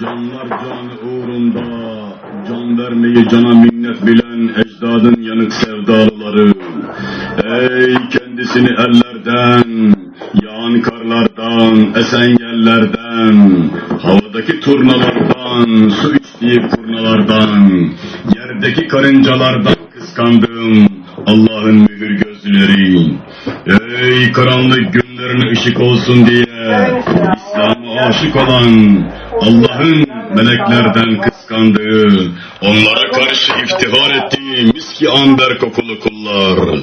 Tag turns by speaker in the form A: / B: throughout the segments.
A: Canlar canı uğrunda can vermeyi cana minnet bilen ecdadın yanık sevdalıları. Ey kendisini ellerden, yağan karlardan, esen yerlerden, havadaki turnalardan, su içtiği kurnalardan, yerdeki karıncalardan kıskandığım Allah'ın mühür gözleri. Ey karanlık günlerine ışık olsun diye İslam'a aşık olan Allah'ın meleklerden kıskandığı, onlara karşı iftihar ettiği miski amber kokulu kullar.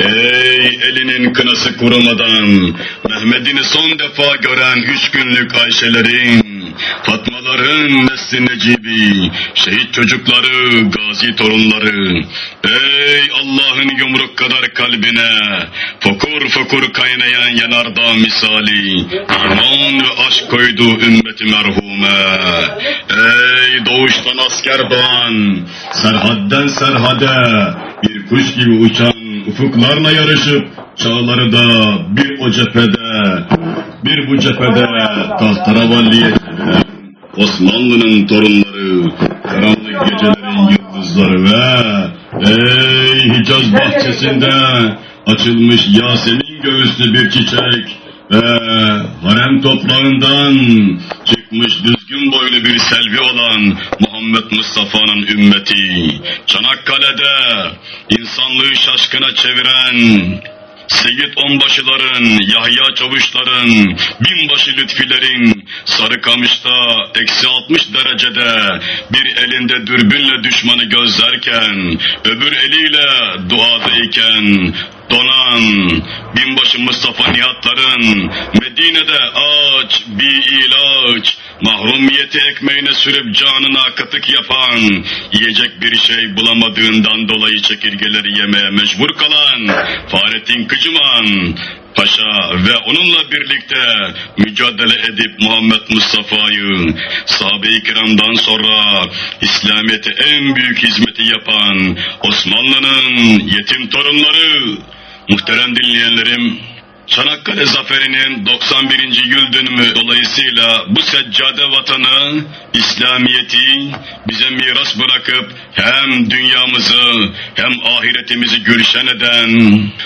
A: Ey elinin kınası kurumadan, Mehmet'ini son defa gören üç günlük Ayşelerin, Fatmaların nesli Necibi, şehit çocukları, gazi torunları, ey Allah'ın yumruk kadar kalbine, fokur fokur kaynayan yanardağ misali, iman ve aşk koydu ümmeti merhume. Ey doğuştan asker doğan, serhadden serhade, bir kuş gibi uçan ufuklarla yarışıp, çağları da bir o cephede, bir bu cephede tahtaravalliye Osmanlı'nın torunları, karanlık gecelerin yıldızları ve ey Hicaz bahçesinde açılmış Yasemin göğüslü bir çiçek ve harem toprağından çıkmış düzgün boylu bir selvi olan Muhammed Mustafa'nın ümmeti, Çanakkale'de insanlığı şaşkına çeviren Seyit onbaşıların, Yahya çavuşların, binbaşı lütfilerin, Sarıkamış'ta eksi 60 derecede bir elinde dürbünle düşmanı gözlerken, öbür eliyle duadayken, donan binbaşı Mustafa Nihatların Medine'de aç bir ilaç mahrumiyeti ekmeğine sürüp canına katık yapan yiyecek bir şey bulamadığından dolayı çekirgeleri yemeye mecbur kalan Fahrettin Kıcıman Paşa ve onunla birlikte mücadele edip Muhammed Mustafa'yı sahabe-i kiramdan sonra İslamiyet'e en büyük hizmeti yapan Osmanlı'nın yetim torunları. Muhterem dinleyenlerim, Çanakkale Zaferi'nin 91. yıl dönümü dolayısıyla bu seccade vatanı, İslamiyet'i bize miras bırakıp hem dünyamızı hem ahiretimizi gülşen eden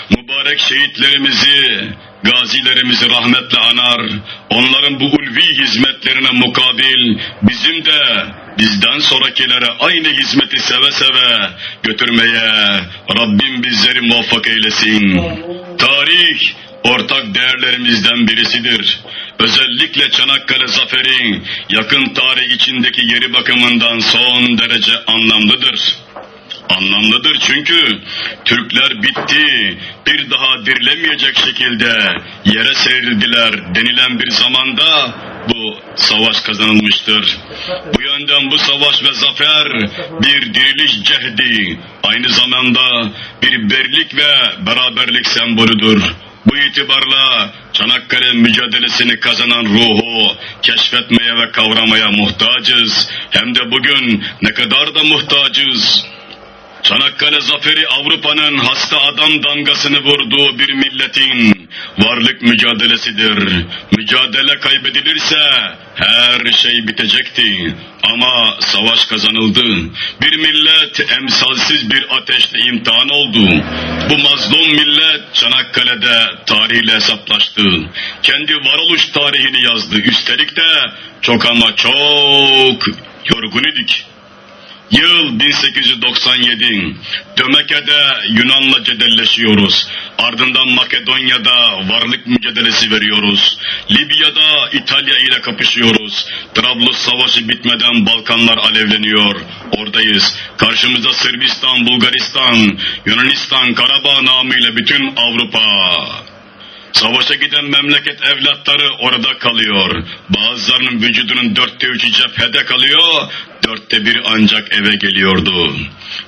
A: mübarek şehitlerimizi, gazilerimizi rahmetle anar, onların bu ulvi hizmetlerine mukabil bizim de bizden sonrakilere aynı hizmeti seve seve götürmeye Rabbim bizleri muvaffak eylesin. Tarih ortak değerlerimizden birisidir. Özellikle Çanakkale Zaferi yakın tarih içindeki yeri bakımından son derece anlamlıdır. Anlamlıdır çünkü Türkler bitti, bir daha dirilemeyecek şekilde yere serildiler denilen bir zamanda bu savaş kazanılmıştır. Bu yönden bu savaş ve zafer bir diriliş cehdi, aynı zamanda bir birlik ve beraberlik sembolüdür. Bu itibarla Çanakkale mücadelesini kazanan ruhu keşfetmeye ve kavramaya muhtacız. Hem de bugün ne kadar da muhtacız. Çanakkale zaferi Avrupa'nın hasta adam damgasını vurduğu bir milletin varlık mücadelesidir. Mücadele kaybedilirse her şey bitecekti. Ama savaş kazanıldı. Bir millet emsalsiz bir ateşle imtihan oldu. Bu mazlum millet Çanakkale'de tarihle hesaplaştı. Kendi varoluş tarihini yazdı. Üstelik de çok ama çok yorgun idik. Yıl 1897. Dömeke'de Yunan'la cedelleşiyoruz. Ardından Makedonya'da varlık mücadelesi veriyoruz. Libya'da İtalya ile kapışıyoruz. Trablus Savaşı bitmeden Balkanlar alevleniyor. Oradayız. Karşımızda Sırbistan, Bulgaristan, Yunanistan, Karabağ namıyla bütün Avrupa. Savaşa giden memleket evlatları orada kalıyor. Bazılarının vücudunun dörtte üçü cephede kalıyor, dörtte bir ancak eve geliyordu.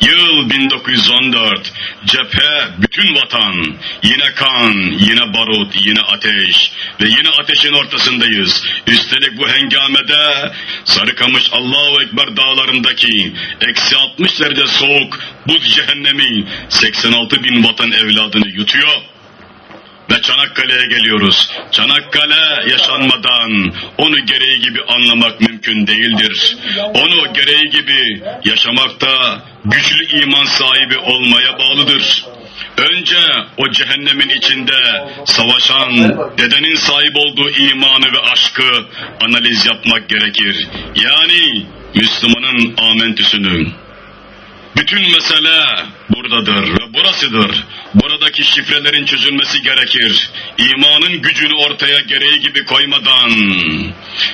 A: Yıl 1914, cephe bütün vatan, yine kan, yine barut, yine ateş ve yine ateşin ortasındayız. Üstelik bu hengamede Sarıkamış Allahu Ekber dağlarındaki eksi 60 derece soğuk buz cehennemi 86 bin vatan evladını yutuyor. Ve Çanakkale'ye geliyoruz. Çanakkale yaşanmadan onu gereği gibi anlamak mümkün değildir. Onu gereği gibi yaşamakta güçlü iman sahibi olmaya bağlıdır. Önce o cehennemin içinde savaşan dedenin sahip olduğu imanı ve aşkı analiz yapmak gerekir. Yani Müslümanın amentüsünü. Bütün mesele buradadır ve burasıdır. Buradaki şifrelerin çözülmesi gerekir. İmanın gücünü ortaya gereği gibi koymadan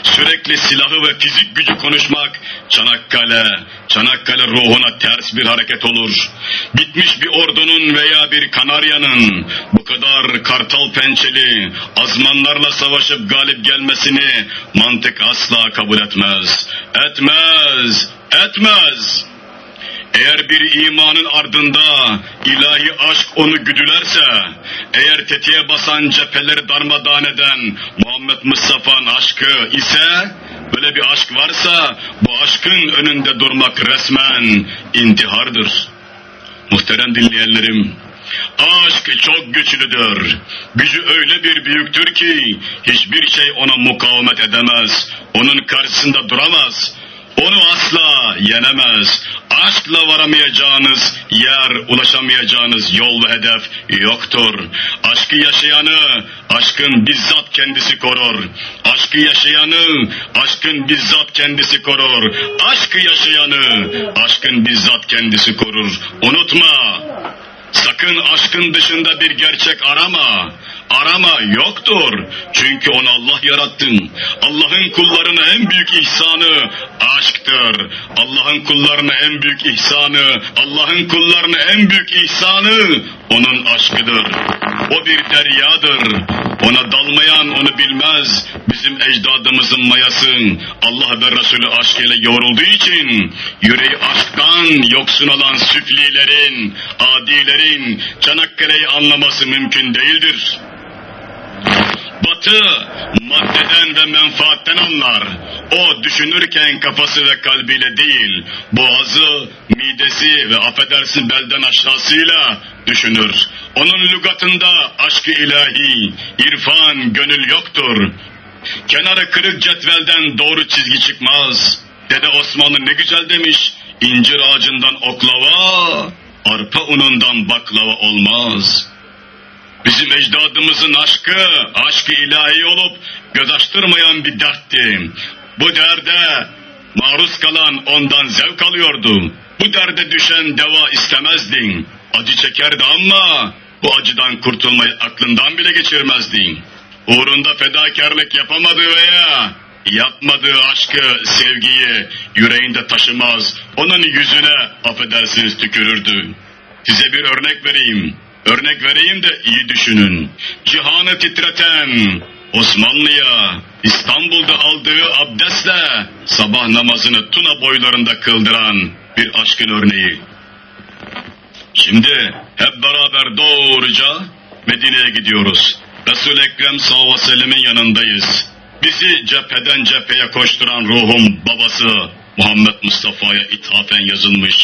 A: sürekli silahı ve fizik gücü konuşmak Çanakkale, Çanakkale ruhuna ters bir hareket olur. Bitmiş bir ordunun veya bir kanaryanın bu kadar kartal pençeli azmanlarla savaşıp galip gelmesini mantık asla kabul etmez. Etmez, etmez. Eğer bir imanın ardında ilahi aşk onu güdülerse, eğer tetiğe basan cepheleri darmadağın eden Muhammed Mustafa'nın aşkı ise, böyle bir aşk varsa bu aşkın önünde durmak resmen intihardır. Muhterem dinleyenlerim, aşk çok güçlüdür. Gücü öyle bir büyüktür ki hiçbir şey ona mukavemet edemez. Onun karşısında duramaz. Onu asla yenemez. Aşkla varamayacağınız yer, ulaşamayacağınız yol ve hedef yoktur. Aşkı yaşayanı, aşkın bizzat kendisi korur. Aşkı yaşayanı, aşkın bizzat kendisi korur. Aşkı yaşayanı, aşkın bizzat kendisi korur. Unutma, sakın aşkın dışında bir gerçek arama. Arama yoktur. Çünkü onu Allah yarattı. Allah'ın kullarına en büyük ihsanı aşktır. Allah'ın kullarına en büyük ihsanı, Allah'ın kullarına en büyük ihsanı onun aşkıdır. O bir deryadır. Ona dalmayan onu bilmez. Bizim ecdadımızın mayası Allah ve Resulü aşkıyla yoğrulduğu için yüreği aşktan yoksun olan süflilerin, adilerin Çanakkale'yi anlaması mümkün değildir. Batı maddeden ve menfaatten anlar. O düşünürken kafası ve kalbiyle değil, boğazı, midesi ve affedersin belden aşağısıyla düşünür. Onun lügatında aşkı ilahi, irfan, gönül yoktur. Kenarı kırık cetvelden doğru çizgi çıkmaz. Dede Osmanlı ne güzel demiş, incir ağacından oklava, arpa unundan baklava olmaz.'' Bizim ecdadımızın aşkı, aşkı ilahi olup göz açtırmayan bir dertti. Bu derde maruz kalan ondan zevk alıyordu. Bu derde düşen deva istemezdin. Acı çekerdi ama bu acıdan kurtulmayı aklından bile geçirmezdin. Uğrunda fedakarlık yapamadı veya yapmadığı aşkı, sevgiyi yüreğinde taşımaz. Onun yüzüne affedersiniz tükürürdü. Size bir örnek vereyim. Örnek vereyim de iyi düşünün. Cihanı titreten Osmanlı'ya İstanbul'da aldığı abdestle sabah namazını Tuna boylarında kıldıran bir aşkın örneği. Şimdi hep beraber doğruca Medine'ye gidiyoruz. Resul-i Ekrem sallallahu aleyhi ve sellemin yanındayız. Bizi cepheden cepheye koşturan ruhum babası Muhammed Mustafa'ya ithafen yazılmış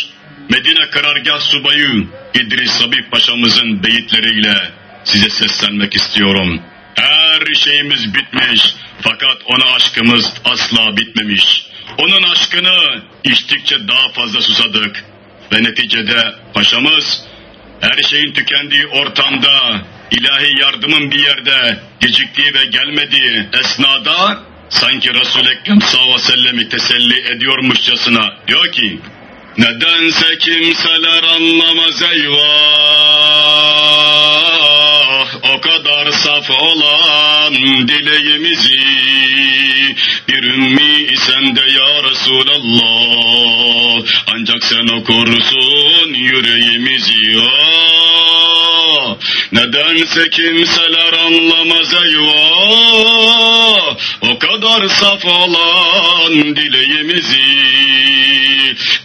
A: Medine karargah subayı İdris Habib Paşa'mızın beyitleriyle size seslenmek istiyorum. Her şeyimiz bitmiş fakat ona aşkımız asla bitmemiş. Onun aşkını içtikçe daha fazla susadık. Ve neticede paşamız her şeyin tükendiği ortamda ilahi yardımın bir yerde geciktiği ve gelmediği esnada sanki Resul-i Ekrem sallallahu aleyhi ve sellem'i teselli ediyormuşçasına diyor ki Nedense kimseler anlamaz eyvah O kadar saf olan dileğimizi Bir ümmi sen de ya Resulallah. Ancak sen okursun yüreğimizi. Ya Nedense kimseler anlamaz eyvah. O kadar saf olan dileğimizi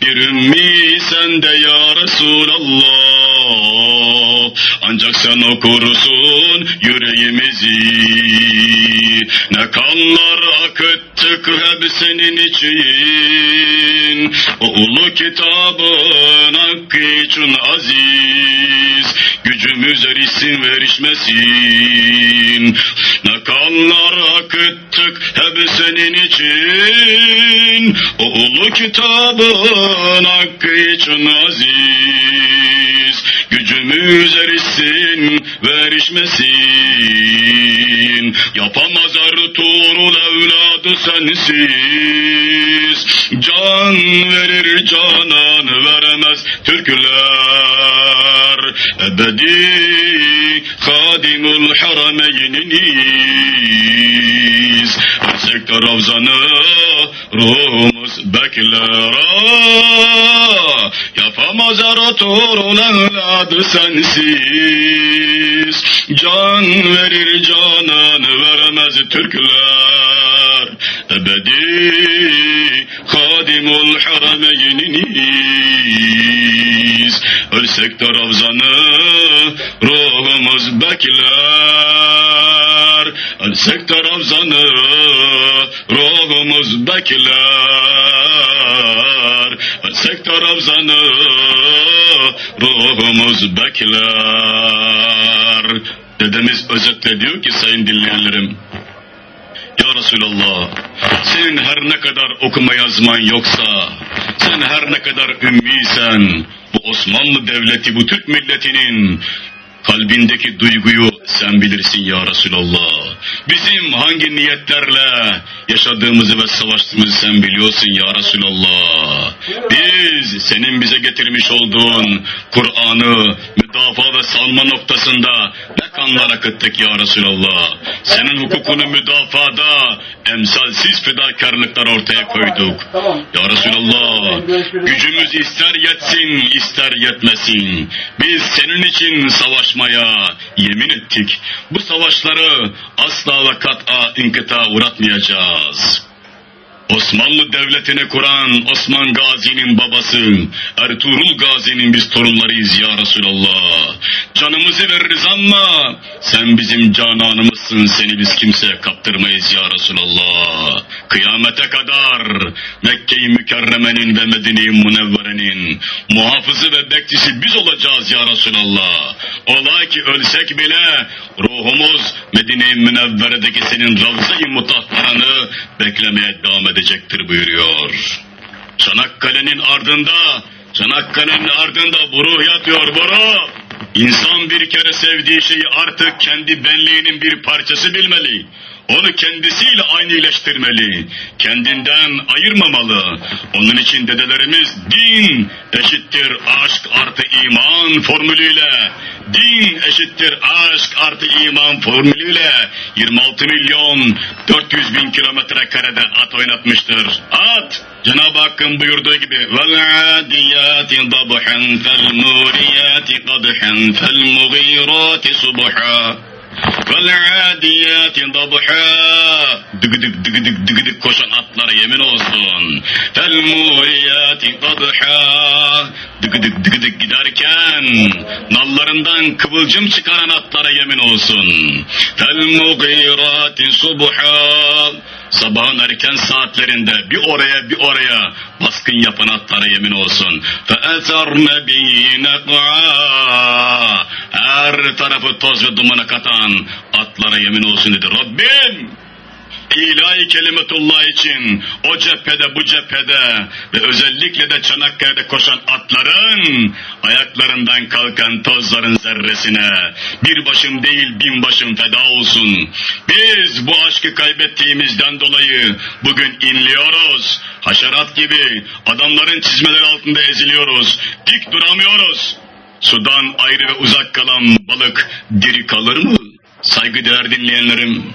A: Bir ümmi sen de ya Resulallah Ancak sen okursun yüreğimizi Ne kanlar akıttık hep senin için O ulu kitabın hakkı için aziz gücümüz erişsin ve erişmesin. Ne kanlar akıttık hep senin için, o ulu kitabın hakkı için aziz. Gücümüz erişsin ve erişmesin, yapamaz Ertuğrul evladı sensiz. Can verir canan veremez Türkler ebedi hadimul harameyniniz Ersek Ravzanı ruhumuz bekler. Ah, Yapamaz Ertuğrul evladı sensiz. Can verir canan veremez Türkler. Ebedi hadimul harameyniniz Ölsek de Ravzanı ruhumuz bekler Ölsek de Ravzanı ruhumuz bekler. Ölsek de Ravzanı ruhumuz bekler. Dedemiz özetle diyor ki sayın dinleyenlerim ya Resulallah, senin her ne kadar okuma yazman yoksa, sen her ne kadar ümmiysen, bu Osmanlı Devleti, bu Türk milletinin kalbindeki duyguyu sen bilirsin ya Resulallah. Bizim hangi niyetlerle yaşadığımızı ve savaştığımızı sen biliyorsun ya Resulallah. Biz senin bize getirmiş olduğun Kur'an'ı müdafaa ve salma noktasında kanlar akıttık ya Resulallah. Senin hukukunu müdafada emsalsiz fedakarlıklar ortaya koyduk. Ya Resulallah gücümüz ister yetsin ister yetmesin. Biz senin için savaşmaya yemin ettik. Bu savaşları asla ve kat'a inkıta uğratmayacağız. Osmanlı Devleti'ni kuran Osman Gazi'nin babası, Ertuğrul Gazi'nin biz torunlarıyız ya Resulallah. Canımızı veririz ama sen bizim cananımızsın, seni biz kimseye kaptırmayız ya Resulallah. Kıyamete kadar Mekke-i Mükerreme'nin ve Medine-i Münevvere'nin muhafızı ve bekçisi biz olacağız ya Resulallah. Ola ki ölsek bile ruhumuz Medine-i Münevvere'deki senin Ravza-i Mutahharan'ı beklemeye devam edecektir buyuruyor. Çanakkale'nin ardında, Çanakkale'nin ardında bu yatıyor ruh. İnsan bir kere sevdiği şeyi artık kendi benliğinin bir parçası bilmeli. Onu kendisiyle aynıleştirmeli. Kendinden ayırmamalı. Onun için dedelerimiz din eşittir aşk artı iman formülüyle din eşittir aşk artı iman formülüyle 26 milyon 400 bin kilometre karede at oynatmıştır. At Cenab-ı Hakk'ın buyurduğu gibi وَالْعَادِيَاتِ ضَبْحًا فَالْمُورِيَاتِ قَدْحًا فَالْمُغِيرَاتِ صُبُحًا Vel'adiyati dabha. Dıgı dık dıgı dık dıgı dık koşan atlara yemin olsun. Felmuriyati dabha. Dıgı dık dıgı dık giderken nallarından kıvılcım çıkaran atlara yemin olsun. Felmugirati subha Sabahın erken saatlerinde bir oraya bir oraya baskın yapan atlara yemin olsun. فَاَثَرْنَ بِهِ نَقْعًا Her tarafı toz ve dumana katan atlara yemin olsun dedi. Rabbim ilahi kelimetullah için o cephede bu cephede ve özellikle de Çanakkale'de koşan atların ayaklarından kalkan tozların zerresine bir başım değil bin başım feda olsun. Biz bu aşkı kaybettiğimizden dolayı bugün inliyoruz. Haşerat gibi adamların çizmeleri altında eziliyoruz. Dik duramıyoruz. Sudan ayrı ve uzak kalan balık diri kalır mı? Saygıdeğer dinleyenlerim,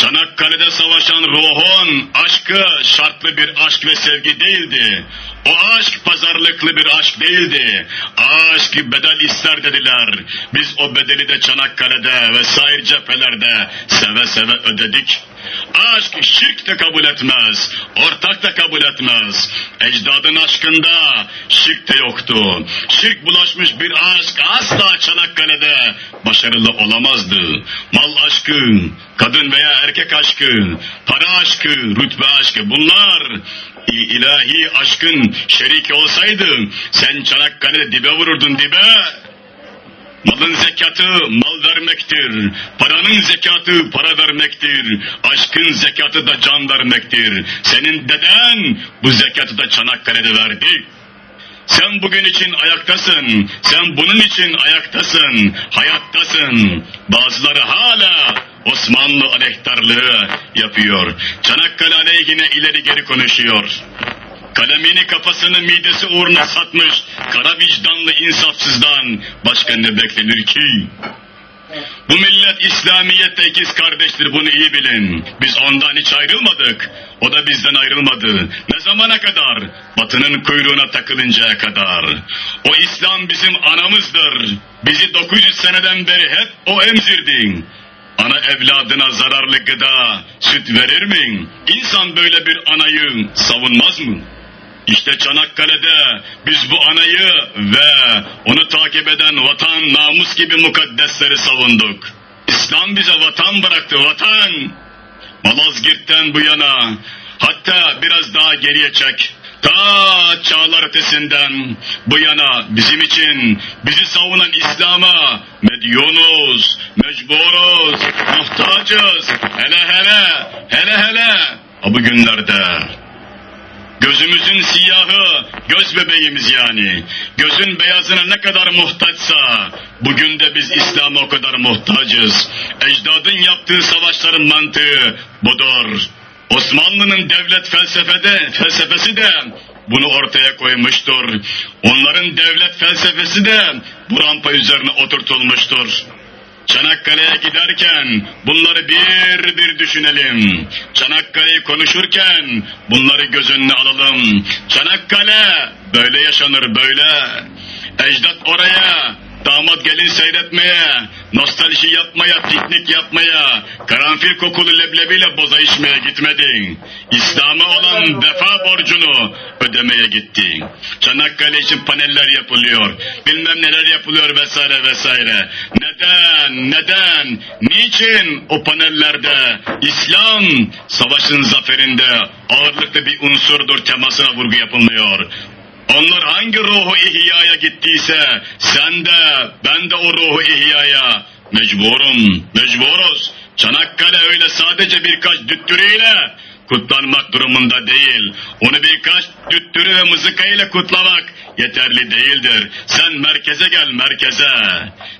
A: Çanakkale'de savaşan ruhun aşkı şartlı bir aşk ve sevgi değildi. O aşk pazarlıklı bir aşk değildi. Aşk bedel ister dediler. Biz o bedeli de Çanakkale'de ve sair cephelerde seve seve ödedik. Aşk şirk de kabul etmez, ortak da kabul etmez. Ecdadın aşkında şirk de yoktu. Şirk bulaşmış bir aşk asla Çanakkale'de başarılı olamazdı. Mal aşkı, kadın veya erkek aşkı, para aşkı, rütbe aşkı bunlar ilahi aşkın şeriki olsaydı sen Çanakkale'de dibe vururdun dibe. Malın zekatı mal vermektir. Paranın zekatı para vermektir. Aşkın zekatı da can vermektir. Senin deden bu zekatı da Çanakkale'de verdi. Sen bugün için ayaktasın. Sen bunun için ayaktasın. Hayattasın. Bazıları hala Osmanlı aleyhtarlığı yapıyor. Çanakkale aleyhine ileri geri konuşuyor. Kalemini kafasını midesi uğruna satmış kara vicdanlı insafsızdan başka ne beklenir ki? Bu millet İslamiyet'te ikiz kardeştir bunu iyi bilin. Biz ondan hiç ayrılmadık. O da bizden ayrılmadı. Ne zamana kadar? Batının kuyruğuna takılıncaya kadar. O İslam bizim anamızdır. Bizi 900 seneden beri hep o emzirdi. Ana evladına zararlı gıda, süt verir mi? İnsan böyle bir anayı savunmaz mı? İşte Çanakkale'de biz bu anayı ve onu takip eden vatan, namus gibi mukaddesleri savunduk. İslam bize vatan bıraktı, vatan. Malazgirt'ten bu yana, hatta biraz daha geriye çek. Ta çağlar ötesinden bu yana bizim için bizi savunan İslam'a medyonuz, mecburuz, muhtacız. Hele hele, hele hele. Bu günlerde Gözümüzün siyahı, göz bebeğimiz yani. Gözün beyazına ne kadar muhtaçsa, bugün de biz İslam'a o kadar muhtacız. Ecdadın yaptığı savaşların mantığı budur. Osmanlı'nın devlet felsefede, felsefesi de bunu ortaya koymuştur. Onların devlet felsefesi de bu rampa üzerine oturtulmuştur. Çanakkale'ye giderken bunları bir bir düşünelim. Çanakkale'yi konuşurken bunları göz önüne alalım. Çanakkale böyle yaşanır böyle. Ecdat oraya damat gelin seyretmeye, nostalji yapmaya, piknik yapmaya, karanfil kokulu leblebiyle boza içmeye gitmedi. İslam'a olan vefa borcunu ödemeye gitti. Çanakkale için paneller yapılıyor, bilmem neler yapılıyor vesaire vesaire. Neden, neden, niçin o panellerde İslam savaşın zaferinde ağırlıklı bir unsurdur temasına vurgu yapılmıyor. Onlar hangi ruhu ihyaya gittiyse sen de ben de o ruhu ihyaya mecburum, mecburuz. Çanakkale öyle sadece birkaç düttürüyle kutlanmak durumunda değil. Onu birkaç düttürü ve mızıka kutlamak yeterli değildir. Sen merkeze gel merkeze.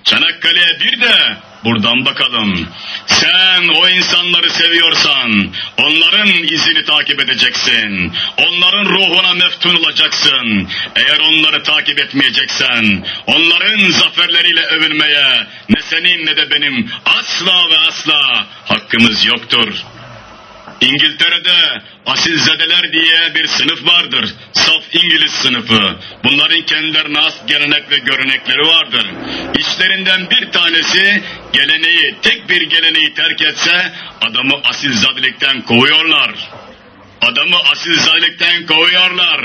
A: Çanakkale'ye bir de buradan bakalım. Sen o insanları seviyorsan onların izini takip edeceksin. Onların ruhuna meftun olacaksın. Eğer onları takip etmeyeceksen onların zaferleriyle övünmeye ne senin ne de benim asla ve asla hakkımız yoktur. İngiltere'de asilzedeler diye bir sınıf vardır. Saf İngiliz sınıfı. Bunların kendilerine has gelenek ve görenekleri vardır. İçlerinden bir tanesi geleneği, tek bir geleneği terk etse adamı asilzadelikten kovuyorlar. Adamı asilzadelikten kovuyorlar.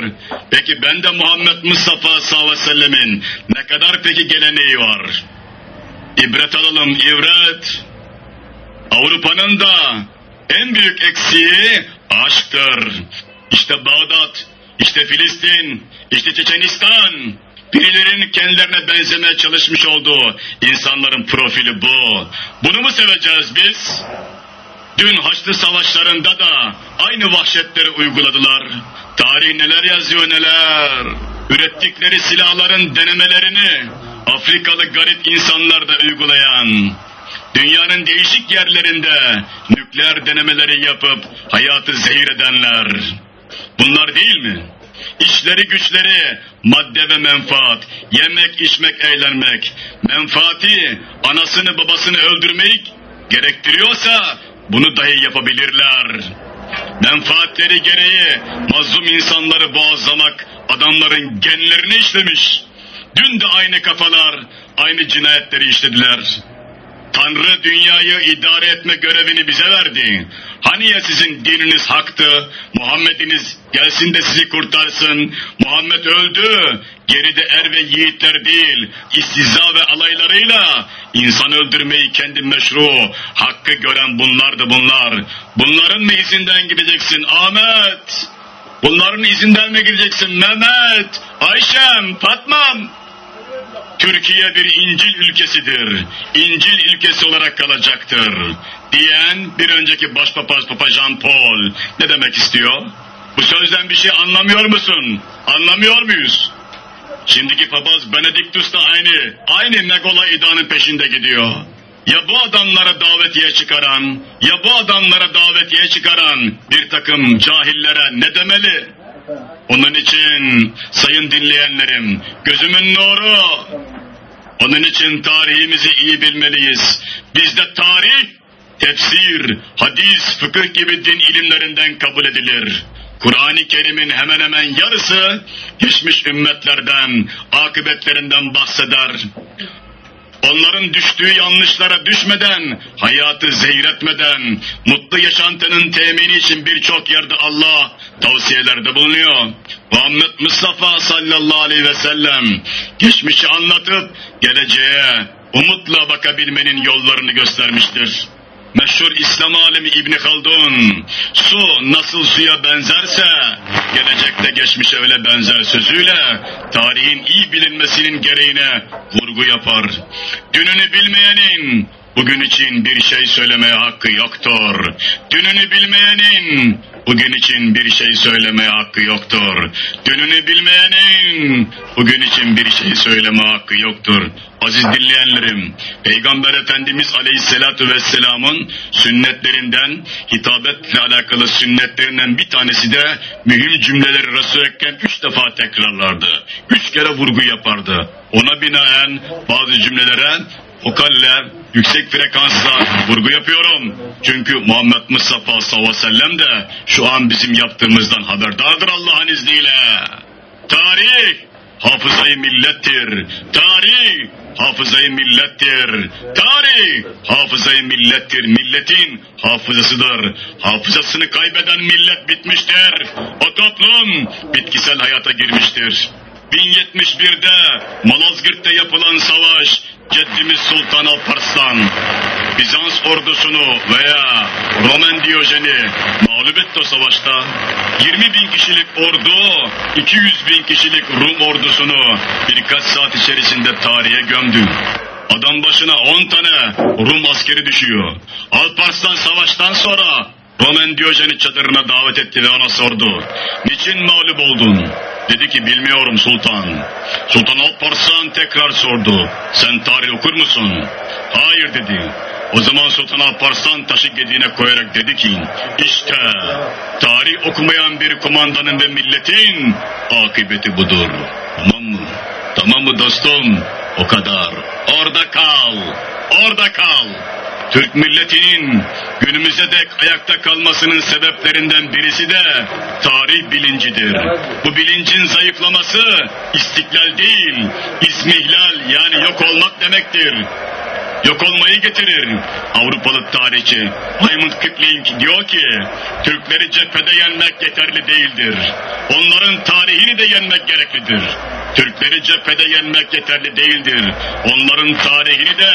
A: Peki ben de Muhammed Mustafa sallallahu aleyhi ve sellemin ne kadar peki geleneği var? İbret alalım, ibret. Avrupa'nın da en büyük eksiği aşktır. İşte Bağdat, işte Filistin, işte Çeçenistan. Birilerinin kendilerine benzemeye çalışmış olduğu insanların profili bu. Bunu mu seveceğiz biz? Dün Haçlı savaşlarında da aynı vahşetleri uyguladılar. Tarih neler yazıyor neler. Ürettikleri silahların denemelerini Afrikalı garip insanlar da uygulayan, dünyanın değişik yerlerinde nükleer denemeleri yapıp hayatı zehir edenler. Bunlar değil mi? İşleri güçleri, madde ve menfaat, yemek, içmek, eğlenmek, menfaati, anasını babasını öldürmeyi gerektiriyorsa bunu dahi yapabilirler. Menfaatleri gereği mazlum insanları boğazlamak adamların genlerini işlemiş. Dün de aynı kafalar, aynı cinayetleri işlediler. Tanrı dünyayı idare etme görevini bize verdi. Hani ya sizin dininiz haktı, Muhammed'iniz gelsin de sizi kurtarsın. Muhammed öldü, geride er ve yiğitler değil, istiza ve alaylarıyla insan öldürmeyi kendi meşru, hakkı gören bunlardı bunlar. Bunların mı izinden gideceksin Ahmet? Bunların izinden mi gideceksin Mehmet, Ayşem, Fatmam? Türkiye bir İncil ülkesidir. İncil ülkesi olarak kalacaktır. Diyen bir önceki başpapaz Papa Jean Paul ne demek istiyor? Bu sözden bir şey anlamıyor musun? Anlamıyor muyuz? Şimdiki papaz Benediktus da aynı, aynı Megola idanın peşinde gidiyor. Ya bu adamlara davetiye çıkaran, ya bu adamlara davetiye çıkaran bir takım cahillere ne demeli? Onun için sayın dinleyenlerim, gözümün nuru, onun için tarihimizi iyi bilmeliyiz. Bizde tarih, tefsir, hadis, fıkıh gibi din ilimlerinden kabul edilir. Kur'an-ı Kerim'in hemen hemen yarısı geçmiş ümmetlerden, akıbetlerinden bahseder. Onların düştüğü yanlışlara düşmeden, hayatı zehretmeden, mutlu yaşantının temini için birçok yerde Allah tavsiyelerde bulunuyor. Muhammed Mustafa sallallahu aleyhi ve sellem geçmişi anlatıp geleceğe umutla bakabilmenin yollarını göstermiştir. Meşhur İslam alemi İbni Haldun, su nasıl suya benzerse, gelecekte geçmişe öyle benzer sözüyle, tarihin iyi bilinmesinin gereğine vurgu yapar. Dününü bilmeyenin, bugün için bir şey söylemeye hakkı yoktur. Dününü bilmeyenin, bugün için bir şey söylemeye hakkı yoktur. Dününü bilmeyenin, bugün için bir şey söyleme hakkı yoktur. Aziz dinleyenlerim, Peygamber Efendimiz Aleyhisselatü Vesselam'ın sünnetlerinden, hitabetle alakalı sünnetlerinden bir tanesi de mühim cümleleri Resul-i Ekrem üç defa tekrarlardı. Üç kere vurgu yapardı. Ona binaen bazı cümlelere Okalle yüksek frekansla vurgu yapıyorum. Çünkü Muhammed Mustafa sallallahu aleyhi ve sellem de şu an bizim yaptığımızdan haberdardır Allah'ın izniyle. Tarih hafızayı millettir. Tarih hafızayı millettir. Tarih hafızayı millettir. Milletin hafızasıdır. Hafızasını kaybeden millet bitmiştir. O toplum bitkisel hayata girmiştir. 1071'de Malazgirt'te yapılan savaş Ceddimiz Sultan Alparslan Bizans ordusunu veya Roman Diyojen'i mağlup etti o savaşta. 20 bin kişilik ordu 200 bin kişilik Rum ordusunu birkaç saat içerisinde tarihe gömdü. Adam başına 10 tane Rum askeri düşüyor. Alparslan savaştan sonra Roman Diyojen'i çadırına davet etti ve ona sordu. Niçin mağlup oldun? Dedi ki bilmiyorum sultan. Sultan Alparslan tekrar sordu. Sen tarih okur musun? Hayır dedi. O zaman Sultan Alparslan taşı gediğine koyarak dedi ki işte tarih okumayan bir kumandanın ve milletin akıbeti budur. Tamam mı? Tamam mı dostum? O kadar. Orada kal. Orada kal. Türk milletinin günümüze dek ayakta kalmasının sebeplerinden birisi de tarih bilincidir. Bu bilincin zayıflaması istiklal değil, ismihlal yani yok olmak demektir. Yok olmayı getirir. Avrupalı tarihçi Raymond Kipling diyor ki Türkleri cephede yenmek yeterli değildir. Onların tarihini de yenmek gereklidir. Türkleri cephede yenmek yeterli değildir. Onların tarihini de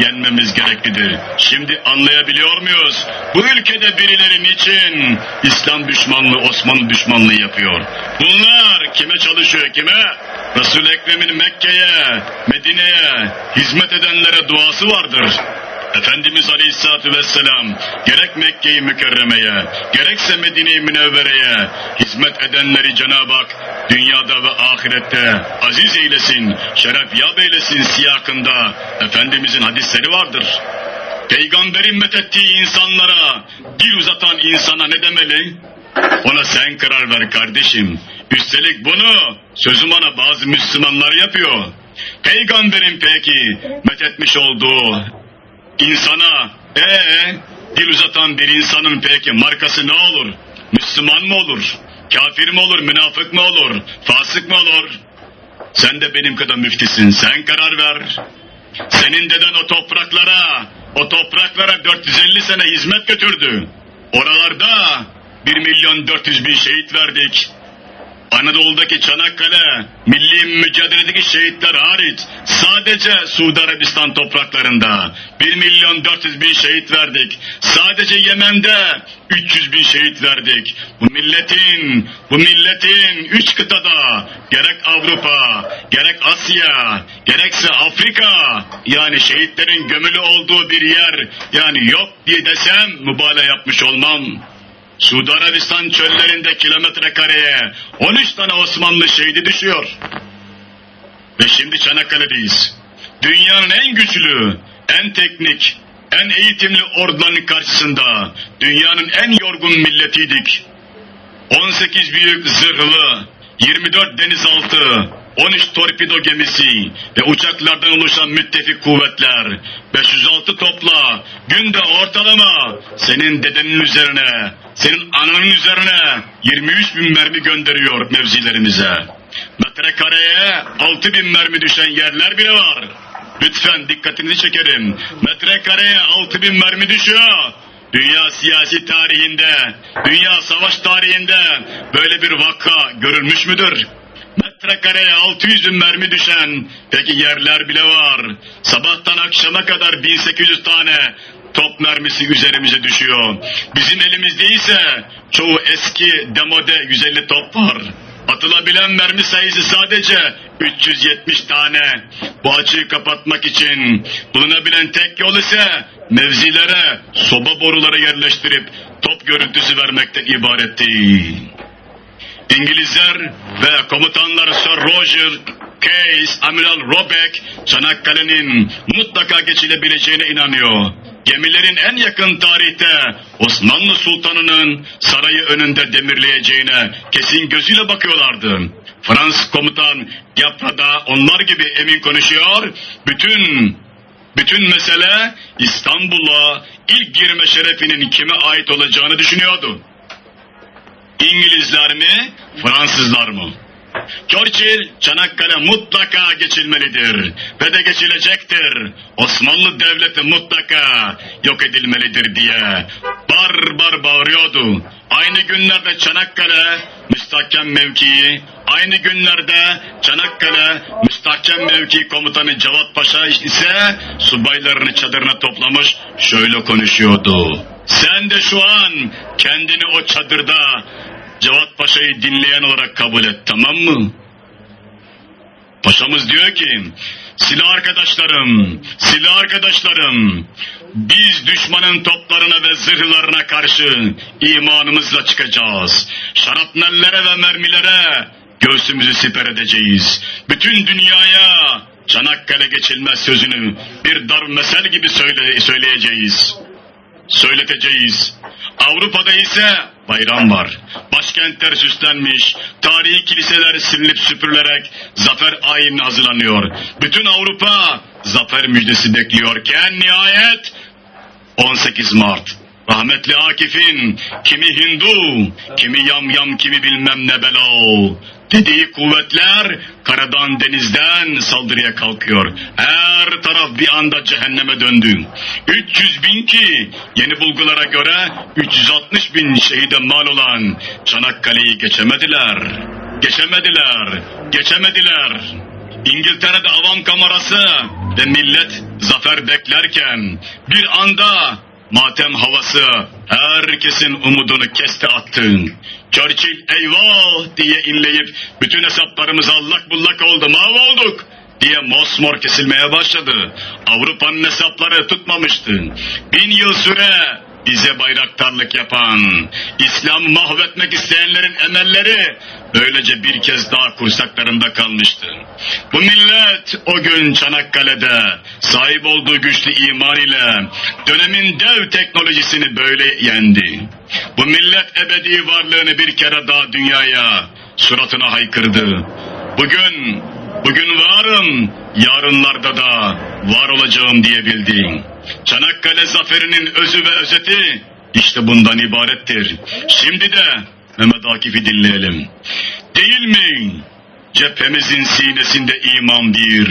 A: yenmemiz gereklidir. Şimdi anlayabiliyor muyuz? Bu ülkede birileri niçin İslam düşmanlığı, Osmanlı düşmanlığı yapıyor? Bunlar kime çalışıyor, kime? Resul-i Ekrem'in Mekke'ye, Medine'ye hizmet edenlere duası vardır. Efendimiz Aleyhisselatü Vesselam gerek Mekke'yi mükerremeye, gerekse Medine-i Münevvere'ye hizmet edenleri Cenab-ı Hak dünyada ve ahirette aziz eylesin, şeref yap eylesin siyakında Efendimizin hadisleri vardır. Peygamberin methettiği insanlara, dil uzatan insana ne demeli? Ona sen karar ver kardeşim. Üstelik bunu sözüm bana bazı Müslümanlar yapıyor. Peygamberin peki methetmiş olduğu insana ee dil uzatan bir insanın peki markası ne olur? Müslüman mı olur? Kafir mi olur? Münafık mı olur? Fasık mı olur? Sen de benim kadar müftisin. Sen karar ver. Senin deden o topraklara, o topraklara 450 sene hizmet götürdü. Oralarda 1 milyon 400 bin şehit verdik. Anadolu'daki Çanakkale, milli mücadeledeki şehitler hariç sadece Suudi Arabistan topraklarında 1 milyon 400 bin şehit verdik. Sadece Yemen'de 300 bin şehit verdik. Bu milletin, bu milletin üç kıtada gerek Avrupa, gerek Asya, gerekse Afrika yani şehitlerin gömülü olduğu bir yer yani yok diye desem mübalağa yapmış olmam. Suudi Arabistan çöllerinde kilometre kareye 13 tane Osmanlı şehidi düşüyor. Ve şimdi Çanakkale'deyiz. Dünyanın en güçlü, en teknik, en eğitimli orduların karşısında dünyanın en yorgun milletiydik. 18 büyük zırhlı, 24 denizaltı, 13 torpido gemisi ve uçaklardan oluşan müttefik kuvvetler, 506 topla, günde ortalama senin dedenin üzerine, senin ananın üzerine 23 bin mermi gönderiyor mevzilerimize. Metrekareye 6 bin mermi düşen yerler bile var. Lütfen dikkatinizi çekerim. Metrekareye 6 bin mermi düşüyor. Dünya siyasi tarihinde, dünya savaş tarihinde böyle bir vaka görülmüş müdür? Metrekareye 600 bin mermi düşen peki yerler bile var. Sabahtan akşama kadar 1800 tane top mermisi üzerimize düşüyor. Bizim elimizde ise çoğu eski demode 150 top var. Atılabilen mermi sayısı sadece 370 tane. Bu açığı kapatmak için bulunabilen tek yol ise mevzilere soba boruları yerleştirip top görüntüsü vermekten ibaretti. İngilizler ve komutanlar Sir Roger Case, Amiral Robeck, Çanakkale'nin mutlaka geçilebileceğine inanıyor. Gemilerin en yakın tarihte Osmanlı Sultanı'nın sarayı önünde demirleyeceğine kesin gözüyle bakıyorlardı. Fransız komutan Yapra da onlar gibi emin konuşuyor. Bütün bütün mesele İstanbul'a ilk girme şerefinin kime ait olacağını düşünüyordu. İngilizler mi, Fransızlar mı? Churchill, Çanakkale mutlaka geçilmelidir ve de geçilecektir. Osmanlı devleti mutlaka yok edilmelidir diye bar bar bağırıyordu. Aynı günlerde Çanakkale müstahkem mevkii, aynı günlerde Çanakkale müstahkem mevki komutanı Cevat Paşa ise subaylarını çadırına toplamış şöyle konuşuyordu. Sen de şu an kendini o çadırda Cevat Paşa'yı dinleyen olarak kabul et tamam mı? Paşamız diyor ki silah arkadaşlarım, silah arkadaşlarım biz düşmanın toplarına ve zırhlarına karşı imanımızla çıkacağız. Şarapnellere ve mermilere göğsümüzü siper edeceğiz. Bütün dünyaya Çanakkale geçilmez sözünü bir dar mesel gibi söyle, söyleyeceğiz. Söyleteceğiz. Avrupa'da ise bayram var. Başkentler süslenmiş, tarihi kiliseler silinip süpürülerek zafer ayin hazırlanıyor. Bütün Avrupa zafer müjdesi bekliyorken nihayet 18 Mart Rahmetli Akif'in kimi Hindu, kimi yamyam, kimi bilmem ne bela dediği kuvvetler karadan denizden saldırıya kalkıyor. Her taraf bir anda cehenneme döndü. 300 bin ki yeni bulgulara göre 360 bin şehide mal olan Çanakkale'yi geçemediler. Geçemediler. Geçemediler. İngiltere'de avam kamerası ve millet zafer beklerken bir anda matem havası herkesin umudunu kesti attı. Churchill eyvah diye inleyip bütün hesaplarımız allak bullak oldu mahvolduk diye mosmor kesilmeye başladı. Avrupa'nın hesapları tutmamıştı. Bin yıl süre bize bayraktarlık yapan, İslam'ı mahvetmek isteyenlerin emelleri böylece bir kez daha kursaklarında kalmıştı. Bu millet o gün Çanakkale'de sahip olduğu güçlü iman ile dönemin dev teknolojisini böyle yendi. Bu millet ebedi varlığını bir kere daha dünyaya suratına haykırdı. Bugün, bugün varım, yarınlarda da var olacağım diyebildi. Çanakkale zaferinin özü ve özeti işte bundan ibarettir. Şimdi de Mehmet Akif'i dinleyelim. Değil mi? Cephemizin sinesinde iman bir.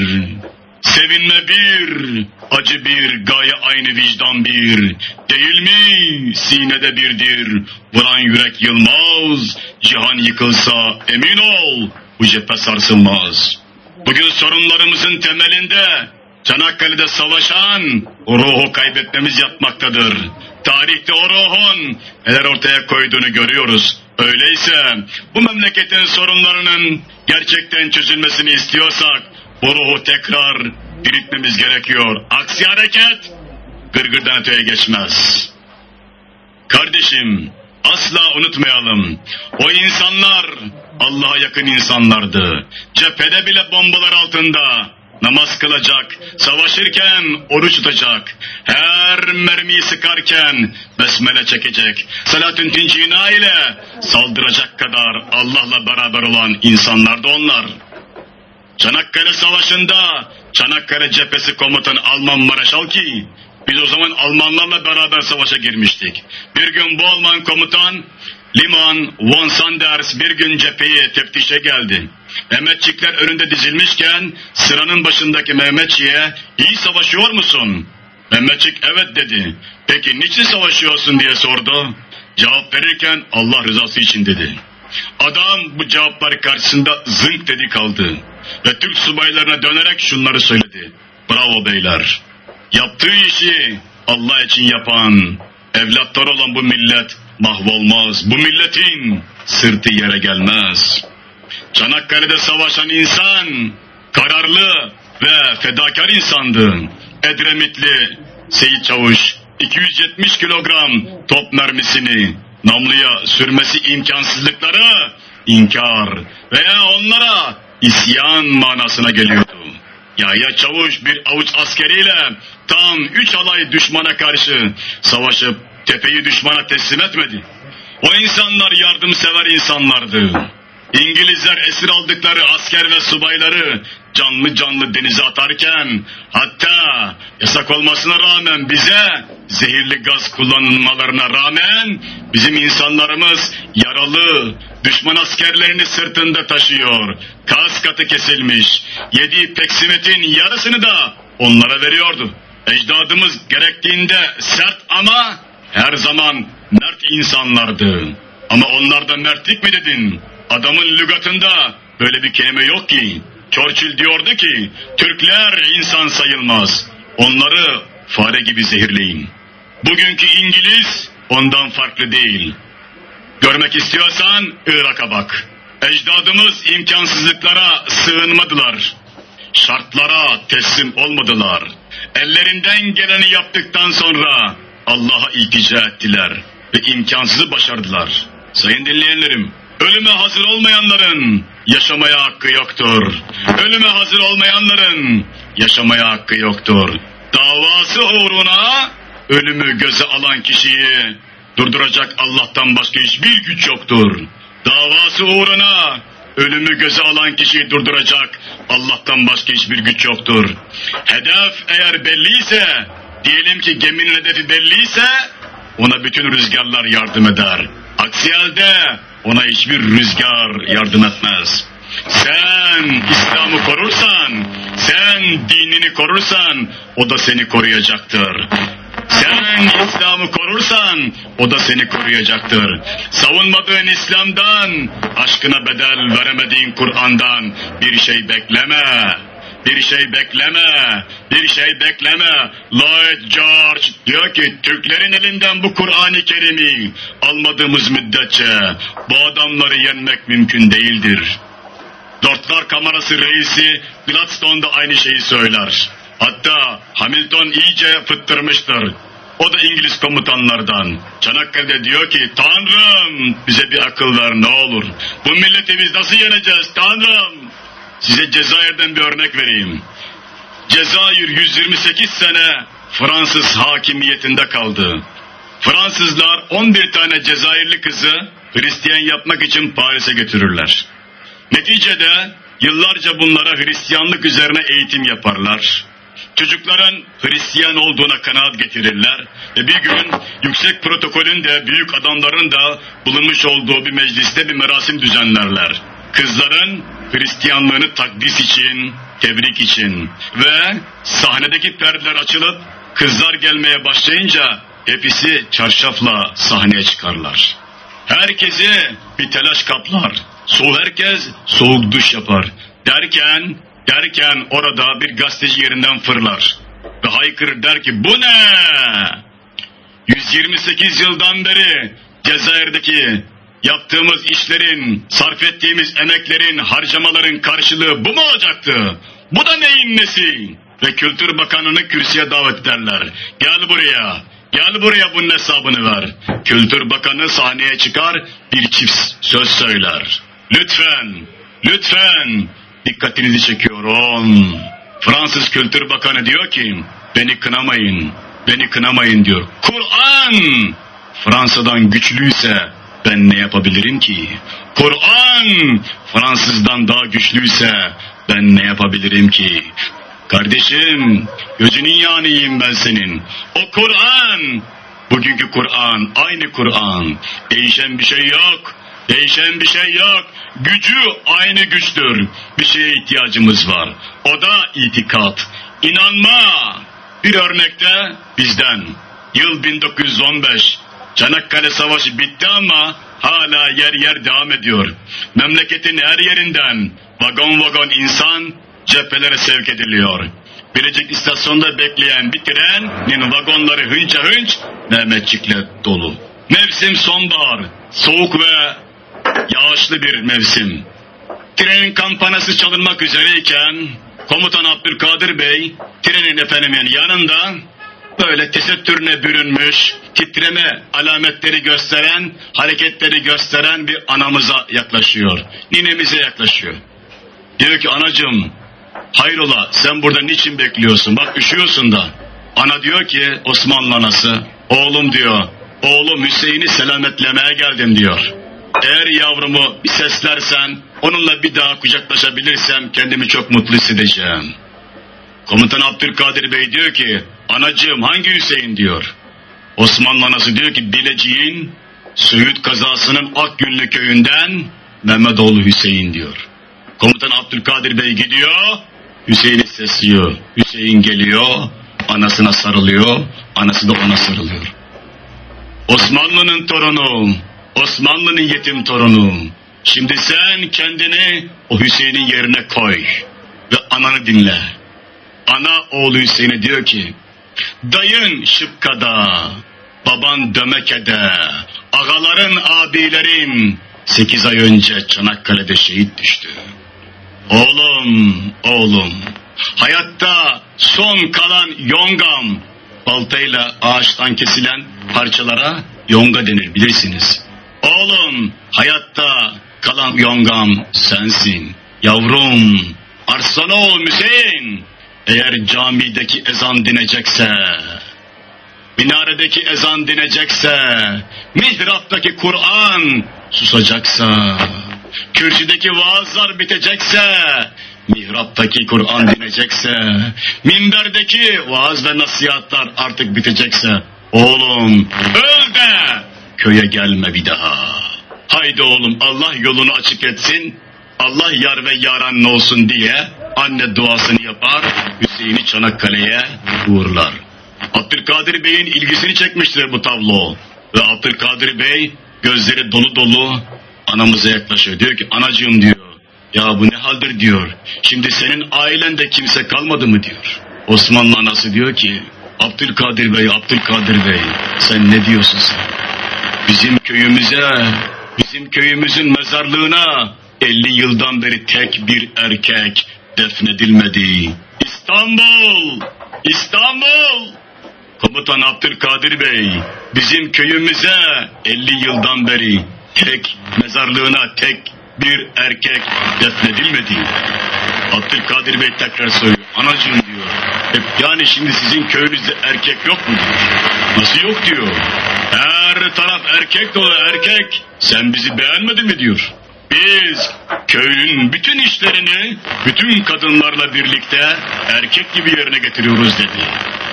A: Sevinme bir, acı bir, gaye aynı vicdan bir. Değil mi? Sinede birdir. Vuran yürek yılmaz. Cihan yıkılsa emin ol. Bu cephe sarsılmaz. Bugün sorunlarımızın temelinde Çanakkale'de savaşan o ruhu kaybetmemiz yatmaktadır. Tarihte o ruhun neler ortaya koyduğunu görüyoruz. Öyleyse bu memleketin sorunlarının gerçekten çözülmesini istiyorsak bu ruhu tekrar diriltmemiz gerekiyor. Aksi hareket gırgırdan öteye geçmez. Kardeşim asla unutmayalım. O insanlar Allah'a yakın insanlardı. Cephede bile bombalar altında namaz kılacak, savaşırken oruç tutacak, her mermiyi sıkarken besmele çekecek, salatün tincina ile saldıracak kadar Allah'la beraber olan insanlardı onlar. Çanakkale Savaşı'nda Çanakkale cephesi komutanı Alman Mareşal ki biz o zaman Almanlarla beraber savaşa girmiştik. Bir gün bu Alman komutan Liman von Sanders bir gün cepheyi teftişe geldi. Mehmetçikler önünde dizilmişken sıranın başındaki Mehmetçiğe iyi savaşıyor musun? Mehmetçik evet dedi. Peki niçin savaşıyorsun diye sordu. Cevap verirken Allah rızası için dedi. Adam bu cevaplar karşısında zınk dedi kaldı. Ve Türk subaylarına dönerek şunları söyledi. Bravo beyler. Yaptığı işi Allah için yapan, evlatlar olan bu millet mahvolmaz. Bu milletin sırtı yere gelmez. Çanakkale'de savaşan insan kararlı ve fedakar insandı. Edremitli Seyit Çavuş 270 kilogram top mermisini namluya sürmesi imkansızlıkları inkar veya onlara isyan manasına geliyordu. Yahya Çavuş bir avuç askeriyle tam üç alay düşmana karşı savaşıp tepeyi düşmana teslim etmedi. O insanlar yardımsever insanlardı. İngilizler esir aldıkları asker ve subayları canlı canlı denize atarken hatta yasak olmasına rağmen bize zehirli gaz kullanılmalarına rağmen bizim insanlarımız yaralı düşman askerlerini sırtında taşıyor. Kas katı kesilmiş. Yediği peksimetin yarısını da onlara veriyordu. Ecdadımız gerektiğinde sert ama her zaman mert insanlardı. Ama onlarda mertlik mi dedin? Adamın lügatında böyle bir kelime yok ki. Churchill diyordu ki Türkler insan sayılmaz. Onları fare gibi zehirleyin. Bugünkü İngiliz ondan farklı değil. Görmek istiyorsan Irak'a bak. Ecdadımız imkansızlıklara sığınmadılar. Şartlara teslim olmadılar. Ellerinden geleni yaptıktan sonra Allah'a iltica ettiler ve imkansızı başardılar. Sayın dinleyenlerim, ölüme hazır olmayanların yaşamaya hakkı yoktur. Ölüme hazır olmayanların yaşamaya hakkı yoktur. Davası uğruna ölümü göze alan kişiyi durduracak Allah'tan başka hiçbir güç yoktur. Davası uğruna ölümü göze alan kişiyi durduracak Allah'tan başka hiçbir güç yoktur. Hedef eğer belliyse, diyelim ki geminin hedefi belliyse, ona bütün rüzgarlar yardım eder. Aksi halde ona hiçbir rüzgar yardım etmez. Sen İslam'ı korursan, sen dinini korursan o da seni koruyacaktır. Sen İslam'ı korursan o da seni koruyacaktır. Savunmadığın İslam'dan, aşkına bedel veremediğin Kur'an'dan bir şey bekleme. Bir şey bekleme, bir şey bekleme. Lloyd George diyor ki Türklerin elinden bu Kur'an-ı Kerim'i almadığımız müddetçe bu adamları yenmek mümkün değildir. Lordlar Kamerası reisi Gladstone da aynı şeyi söyler. Hatta Hamilton iyice fıttırmıştır. O da İngiliz komutanlardan. Çanakkale'de diyor ki Tanrım bize bir akıl ver ne olur. Bu milleti biz nasıl yeneceğiz Tanrım? Size Cezayir'den bir örnek vereyim. Cezayir 128 sene Fransız hakimiyetinde kaldı. Fransızlar 11 tane Cezayirli kızı Hristiyan yapmak için Paris'e götürürler. Neticede yıllarca bunlara Hristiyanlık üzerine eğitim yaparlar. Çocukların Hristiyan olduğuna kanaat getirirler ve bir gün yüksek protokolün de büyük adamların da bulunmuş olduğu bir mecliste bir merasim düzenlerler. Kızların Hristiyanlığını takdis için, tebrik için ve sahnedeki perdeler açılıp kızlar gelmeye başlayınca hepsi çarşafla sahneye çıkarlar. Herkesi bir telaş kaplar. Soğuk herkes soğuk duş yapar. Derken, derken orada bir gazeteci yerinden fırlar. Ve haykırır der ki bu ne? 128 yıldan beri Cezayir'deki yaptığımız işlerin, sarf ettiğimiz emeklerin, harcamaların karşılığı bu mu olacaktı? Bu da neyin nesi? Ve Kültür Bakanı'nı kürsüye davet ederler. Gel buraya, gel buraya bunun hesabını ver. Kültür Bakanı sahneye çıkar, bir çift söz söyler. Lütfen, lütfen, dikkatinizi çekiyorum. Fransız Kültür Bakanı diyor ki, beni kınamayın, beni kınamayın diyor. Kur'an Fransa'dan güçlüyse ben ne yapabilirim ki? Kur'an Fransızdan daha güçlüyse ben ne yapabilirim ki? Kardeşim gözünün yanıyım ben senin. O Kur'an bugünkü Kur'an aynı Kur'an. Değişen bir şey yok. Değişen bir şey yok. Gücü aynı güçtür. Bir şeye ihtiyacımız var. O da itikat. İnanma. Bir örnekte bizden. Yıl 1915. Çanakkale Savaşı bitti ama hala yer yer devam ediyor. Memleketin her yerinden vagon vagon insan cephelere sevk ediliyor. Bilecik istasyonda bekleyen bir trenin vagonları hınca hınç Mehmetçikle dolu. Mevsim sonbahar, soğuk ve yağışlı bir mevsim. Trenin kampanası çalınmak üzereyken komutan Abdülkadir Bey trenin efendimin yanında böyle tesettürüne bürünmüş, titreme alametleri gösteren, hareketleri gösteren bir anamıza yaklaşıyor. Ninemize yaklaşıyor. Diyor ki anacığım, hayrola sen burada niçin bekliyorsun? Bak üşüyorsun da. Ana diyor ki Osmanlı anası, oğlum diyor, oğlum Hüseyin'i selametlemeye geldim diyor. Eğer yavrumu bir seslersen, onunla bir daha kucaklaşabilirsem kendimi çok mutlu hissedeceğim. Komutan Abdülkadir Bey diyor ki, anacığım hangi Hüseyin diyor. Osmanlı anası diyor ki, Dileciğin Söğüt kazasının Akgünlü köyünden Mehmetoğlu Hüseyin diyor. Komutan Abdülkadir Bey gidiyor, Hüseyin'i sesliyor. Hüseyin geliyor, anasına sarılıyor, anası da ona sarılıyor. Osmanlı'nın torunu, Osmanlı'nın yetim torunu. Şimdi sen kendini o Hüseyin'in yerine koy ve ananı dinle. Ana oğlu Hüseyin'e diyor ki, dayın Şıpka'da, baban Dömeke'de, ağaların, abilerin sekiz ay önce Çanakkale'de şehit düştü. Oğlum, oğlum, hayatta son kalan yongam, baltayla ağaçtan kesilen parçalara yonga denir bilirsiniz. Oğlum, hayatta kalan yongam sensin. Yavrum, Arslan Hüseyin, eğer camideki ezan dinecekse, minaredeki ezan dinecekse, mihraptaki Kur'an susacaksa, kürsüdeki vaazlar bitecekse, mihraptaki Kur'an dinecekse, minberdeki vaaz ve nasihatlar artık bitecekse, oğlum öl de köye gelme bir daha. Haydi oğlum Allah yolunu açık etsin, Allah yar ve yaran olsun diye anne duasını yapar, Hüseyin'i Çanakkale'ye uğurlar. Abdülkadir Bey'in ilgisini çekmiştir bu tablo. Ve Abdülkadir Bey gözleri dolu dolu anamıza yaklaşıyor. Diyor ki anacığım diyor. Ya bu ne haldir diyor. Şimdi senin ailende kimse kalmadı mı diyor. Osmanlı anası diyor ki Abdülkadir Bey, Abdülkadir Bey sen ne diyorsun sen? Bizim köyümüze, bizim köyümüzün mezarlığına 50 yıldan beri tek bir erkek defnedilmedi. İstanbul! İstanbul! Komutan Abdülkadir Bey, bizim köyümüze 50 yıldan beri tek mezarlığına tek bir erkek defnedilmedi. Abdülkadir Bey tekrar söylüyor. Anacığım diyor. E, yani şimdi sizin köyünüzde erkek yok mu. Nasıl yok diyor. Her taraf erkek dolu erkek. Sen bizi beğenmedin mi diyor. Biz köyün bütün işlerini bütün kadınlarla birlikte erkek gibi yerine getiriyoruz dedi.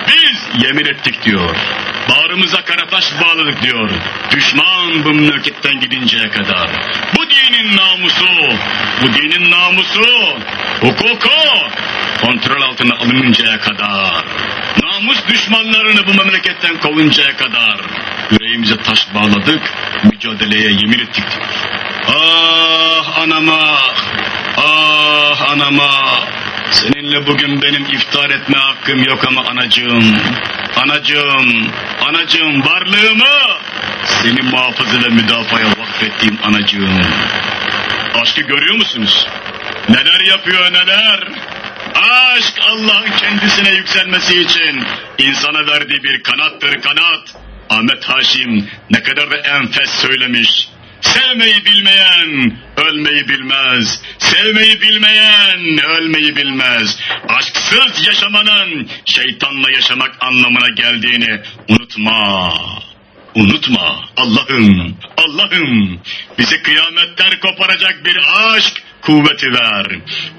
A: Biz yemin ettik diyor. Bağrımıza karataş bağladık diyor. Düşman bu memleketten gidinceye kadar. Bu dinin namusu, bu dinin namusu, hukuku kontrol altına alınıncaya kadar. Namus düşmanlarını bu memleketten kovuncaya kadar. Yüreğimize taş bağladık, mücadeleye yemin ettik. Ah anama, ah anama. Seninle bugün benim iftar etme hakkım yok ama anacığım, anacığım, anacığım varlığımı seni muhafaza ve müdafaya vakfettiğim anacığım. Aşkı görüyor musunuz? Neler yapıyor neler? Aşk Allah'ın kendisine yükselmesi için insana verdiği bir kanattır kanat. Ahmet Haşim ne kadar da enfes söylemiş. Sevmeyi bilmeyen ölmeyi bilmez. Sevmeyi bilmeyen ölmeyi bilmez. Aşksız yaşamanın şeytanla yaşamak anlamına geldiğini unutma. Unutma Allah'ım, Allah'ım bize kıyametler koparacak bir aşk kuvveti ver.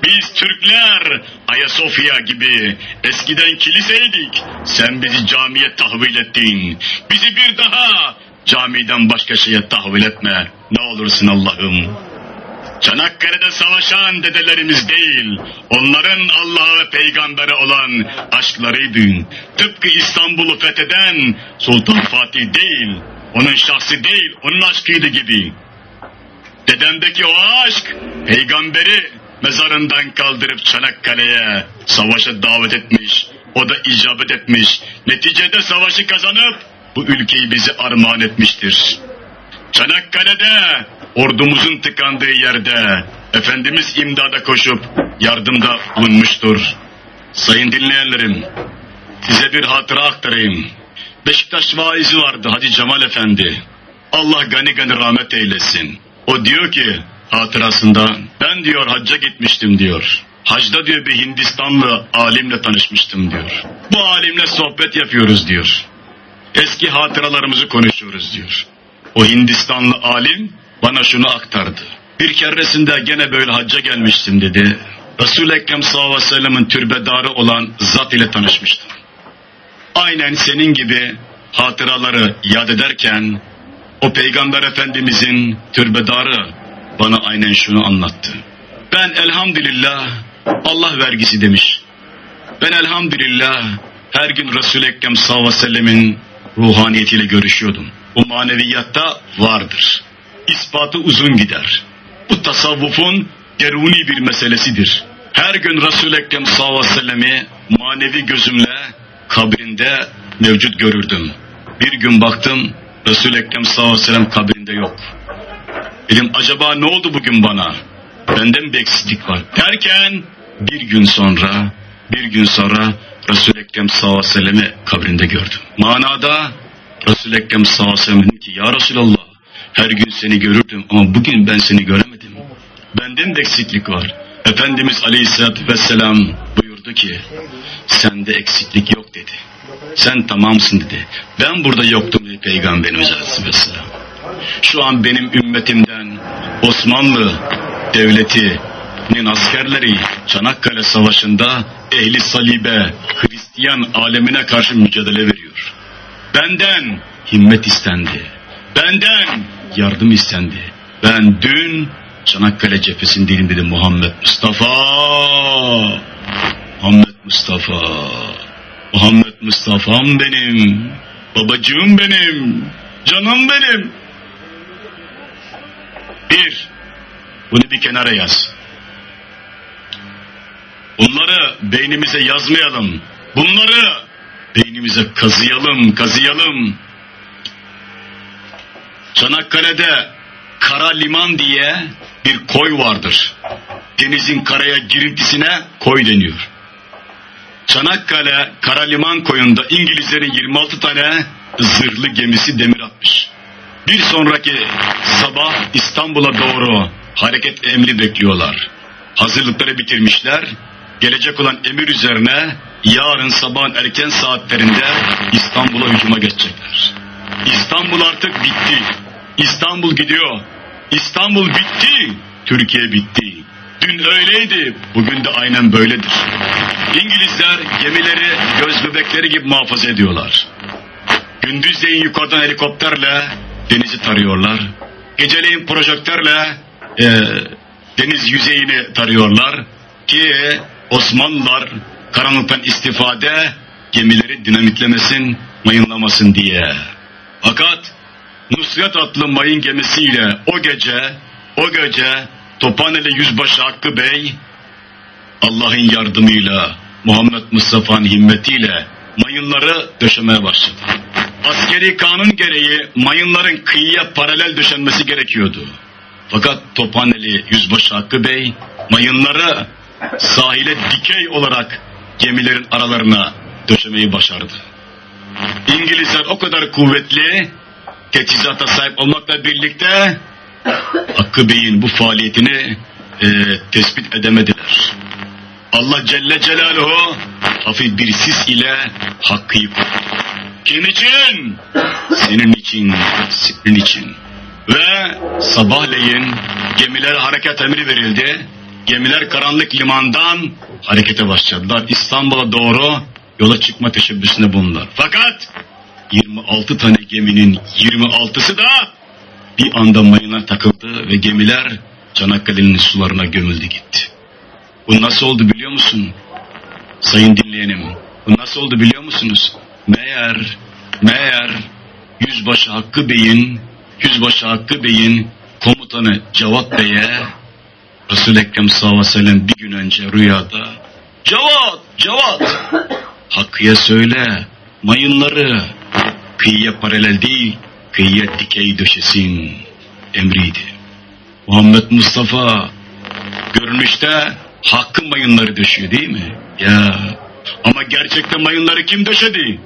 A: Biz Türkler Ayasofya gibi eskiden kiliseydik. Sen bizi camiye tahvil ettin. Bizi bir daha camiden başka şeye tahvil etme. Ne olursun Allah'ım. Çanakkale'de savaşan dedelerimiz değil, onların Allah'a ve peygambere olan aşklarıydı. Tıpkı İstanbul'u fetheden Sultan Fatih değil, onun şahsı değil, onun aşkıydı gibi. Dedemdeki o aşk, peygamberi mezarından kaldırıp Çanakkale'ye savaşa davet etmiş, o da icabet etmiş. Neticede savaşı kazanıp bu ülkeyi bize armağan etmiştir. Çanakkale'de ordumuzun tıkandığı yerde Efendimiz imdada koşup yardımda bulunmuştur. Sayın dinleyenlerim, size bir hatıra aktarayım. Beşiktaş vaizi vardı Hacı Cemal Efendi. Allah gani gani rahmet eylesin. O diyor ki hatırasında ben diyor hacca gitmiştim diyor. Hacda diyor bir Hindistanlı alimle tanışmıştım diyor. Bu alimle sohbet yapıyoruz diyor. Eski hatıralarımızı konuşuyoruz diyor. O Hindistanlı alim bana şunu aktardı. Bir keresinde gene böyle hacca gelmiştim dedi. Resul-i Ekrem sallallahu aleyhi ve sellem'in türbedarı olan zat ile tanışmıştım. Aynen senin gibi hatıraları yad ederken o peygamber efendimizin türbedarı bana aynen şunu anlattı. Ben elhamdülillah Allah vergisi demiş. Ben elhamdülillah her gün Resul-i Ekrem sallallahu aleyhi ve sellemin ruhaniyetiyle görüşüyordum. Bu maneviyatta vardır. İspatı uzun gider. Bu tasavvufun deruni bir meselesidir. Her gün Resul-i Ekrem sallallahu aleyhi ve sellemi manevi gözümle kabrinde mevcut görürdüm. Bir gün baktım Resul-i Ekrem sallallahu aleyhi ve sellem kabrinde yok. Dedim acaba ne oldu bugün bana? Bende mi bir eksiklik var? Derken bir gün sonra, bir gün sonra Resul-i Ekrem sallallahu aleyhi ve sellem'i kabrinde gördüm. Manada Resul-i Ekrem sallallahu aleyhi ve sellem ki ya Resulallah her gün seni görürdüm ama bugün ben seni göremedim. Benden de eksiklik var. Efendimiz aleyhissalatü vesselam buyurdu ki sende eksiklik yok dedi. Sen tamamsın dedi. Ben burada yoktum dedi Peygamberimiz aleyhisselam. Şu an benim ümmetimden Osmanlı devletinin askerleri Çanakkale Savaşı'nda ehli salibe, Hristiyan alemine karşı mücadele veriyor. Benden himmet istendi. Benden yardım istendi. Ben dün Çanakkale cephesindeydim dedi Muhammed Mustafa. Muhammed Mustafa. Muhammed Mustafa'm benim. Babacığım benim. Canım benim. Bir, bunu bir kenara yaz. Bunları beynimize yazmayalım. Bunları beynimize kazıyalım, kazıyalım. Çanakkale'de Kara Liman diye bir koy vardır. Denizin karaya girintisine koy deniyor. Çanakkale Kara Liman koyunda İngilizlerin 26 tane zırhlı gemisi demir atmış. Bir sonraki sabah İstanbul'a doğru hareket emri bekliyorlar. Hazırlıkları bitirmişler. Gelecek olan emir üzerine yarın sabahın erken saatlerinde İstanbul'a hücuma geçecekler. İstanbul artık bitti. İstanbul gidiyor. İstanbul bitti. Türkiye bitti. Dün öyleydi, bugün de aynen böyledir. İngilizler gemileri göz bebekleri gibi muhafaza ediyorlar. Gündüzleyin yukarıdan helikopterle denizi tarıyorlar. Geceleyin projektörle e, deniz yüzeyini tarıyorlar ki Osmanlılar karanlıktan istifade gemileri dinamitlemesin, mayınlamasın diye. Fakat Nusret adlı mayın gemisiyle o gece, o gece Tophaneli Yüzbaşı Hakkı Bey Allah'ın yardımıyla Muhammed Mustafa'nın himmetiyle mayınları döşemeye başladı. Askeri kanun gereği mayınların kıyıya paralel döşenmesi gerekiyordu. Fakat Tophaneli Yüzbaşı Hakkı Bey mayınları sahile dikey olarak gemilerin aralarına döşemeyi başardı. İngilizler o kadar kuvvetli, teçhizata sahip olmakla birlikte Hakkı Bey'in bu faaliyetini e, tespit edemediler. Allah Celle Celaluhu hafif bir sis ile Hakkı'yı kurdu. Kim için? Senin için, senin için. Ve sabahleyin gemiler hareket emri verildi. Gemiler karanlık limandan harekete başladılar. İstanbul'a doğru yola çıkma teşebbüsünde bulundular. Fakat 26 tane geminin 26'sı da bir anda mayına takıldı ve gemiler Çanakkale'nin sularına gömüldü gitti. Bu nasıl oldu biliyor musun? Sayın dinleyenim. Bu nasıl oldu biliyor musunuz? Meğer, meğer Yüzbaşı Hakkı Bey'in, Yüzbaşı Hakkı Bey'in komutanı Cevat Bey'e Resul-i Ekrem sallallahu sellem bir gün önce rüyada Cevat, Cevat Hakkı'ya söyle mayınları kıyıya paralel değil kıyıya dikey döşesin emriydi. Muhammed Mustafa görünüşte hakkın mayınları döşüyor değil mi? Ya ama gerçekte mayınları kim döşedi?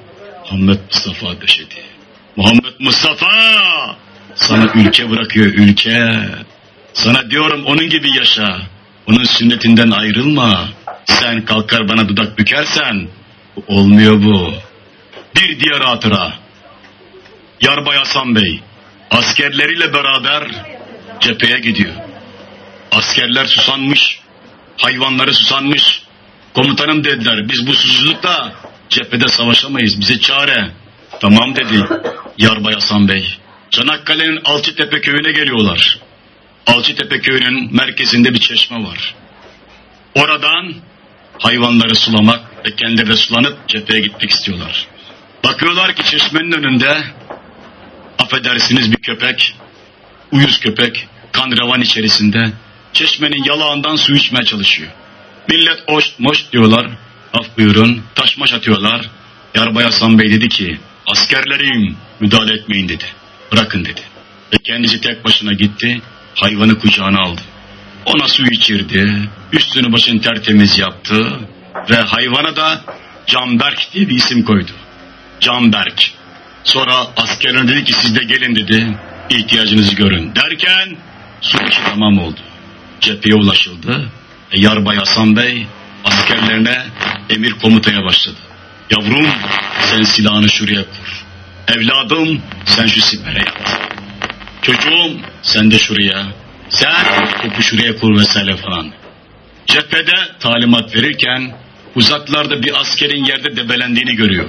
A: Muhammed Mustafa döşedi. Muhammed Mustafa sana ülke bırakıyor ülke. Sana diyorum onun gibi yaşa. Onun sünnetinden ayrılma. Sen kalkar bana dudak bükersen olmuyor bu. Bir diğer hatıra. Yarbay Hasan Bey askerleriyle beraber cepheye gidiyor. Askerler susanmış, hayvanları susanmış. Komutanım dediler biz bu susuzlukta cephede savaşamayız bize çare. Tamam dedi Yarbay Hasan Bey. Çanakkale'nin Alçıtepe köyüne geliyorlar. Alçıtepe köyünün merkezinde bir çeşme var. Oradan hayvanları sulamak ve kendileri sulanıp cepheye gitmek istiyorlar. Bakıyorlar ki çeşmenin önünde affedersiniz bir köpek, uyuz köpek, kan içerisinde çeşmenin yalağından su içmeye çalışıyor. Millet oş moş diyorlar, af buyurun, taş maş atıyorlar. Yarbay Hasan Bey dedi ki, askerlerim müdahale etmeyin dedi, bırakın dedi. Ve kendisi tek başına gitti, hayvanı kucağına aldı. Ona su içirdi, üstünü başını tertemiz yaptı ve hayvana da Canberk diye bir isim koydu. Canberk. Sonra askerine dedi ki siz de gelin dedi, ihtiyacınızı görün. Derken işi tamam oldu. Cepheye ulaşıldı. E, Yarbay Hasan Bey askerlerine emir komutaya başladı. Yavrum sen silahını şuraya kur. Evladım sen şu sipere yat. Çocuğum sen de şuraya. Sen topu şuraya kur vesaire falan. Cephede talimat verirken uzaklarda bir askerin yerde debelendiğini görüyor.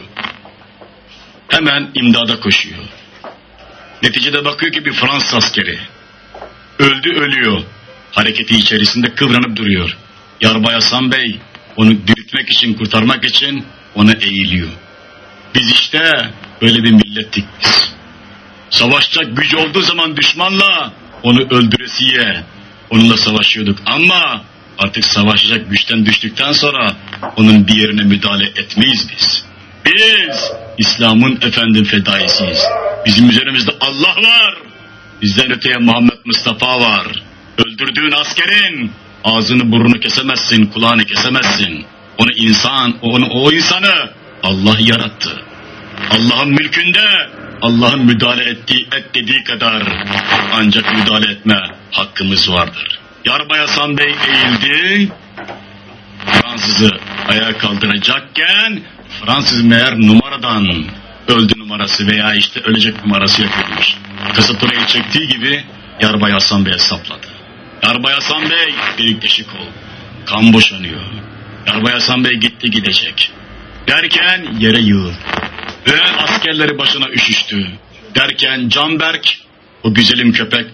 A: Hemen imdada koşuyor. Neticede bakıyor ki bir Fransız askeri. Öldü ölüyor. Hareketi içerisinde kıvranıp duruyor. Yarbay Hasan Bey onu diriltmek için kurtarmak için ona eğiliyor. Biz işte böyle bir millettik biz. Savaşacak gücü olduğu zaman düşmanla onu öldüresiye onunla savaşıyorduk ama artık savaşacak güçten düştükten sonra onun bir yerine müdahale etmeyiz biz. Biz İslam'ın efendim fedaisiyiz. Bizim üzerimizde Allah var. Bizden öteye Muhammed Mustafa var. Öldürdüğün askerin ağzını burnunu kesemezsin, kulağını kesemezsin. Onu insan, onu, o insanı Allah yarattı. Allah'ın mülkünde Allah'ın müdahale ettiği, et dediği kadar ancak müdahale etme hakkımız vardır. Yarbay Hasan Bey eğildi, Fransız'ı ayağa kaldıracakken Fransız meğer numaradan öldü numarası veya işte ölecek numarası yapıyormuş. Oraya çektiği gibi Yarbay Hasan Bey hesapladı. Yarbay Hasan Bey delik deşik ol. Kan boşanıyor. Yarbay Hasan Bey gitti gidecek. Derken yere yığıl. Ve askerleri başına üşüştü. Derken Canberk, o güzelim köpek,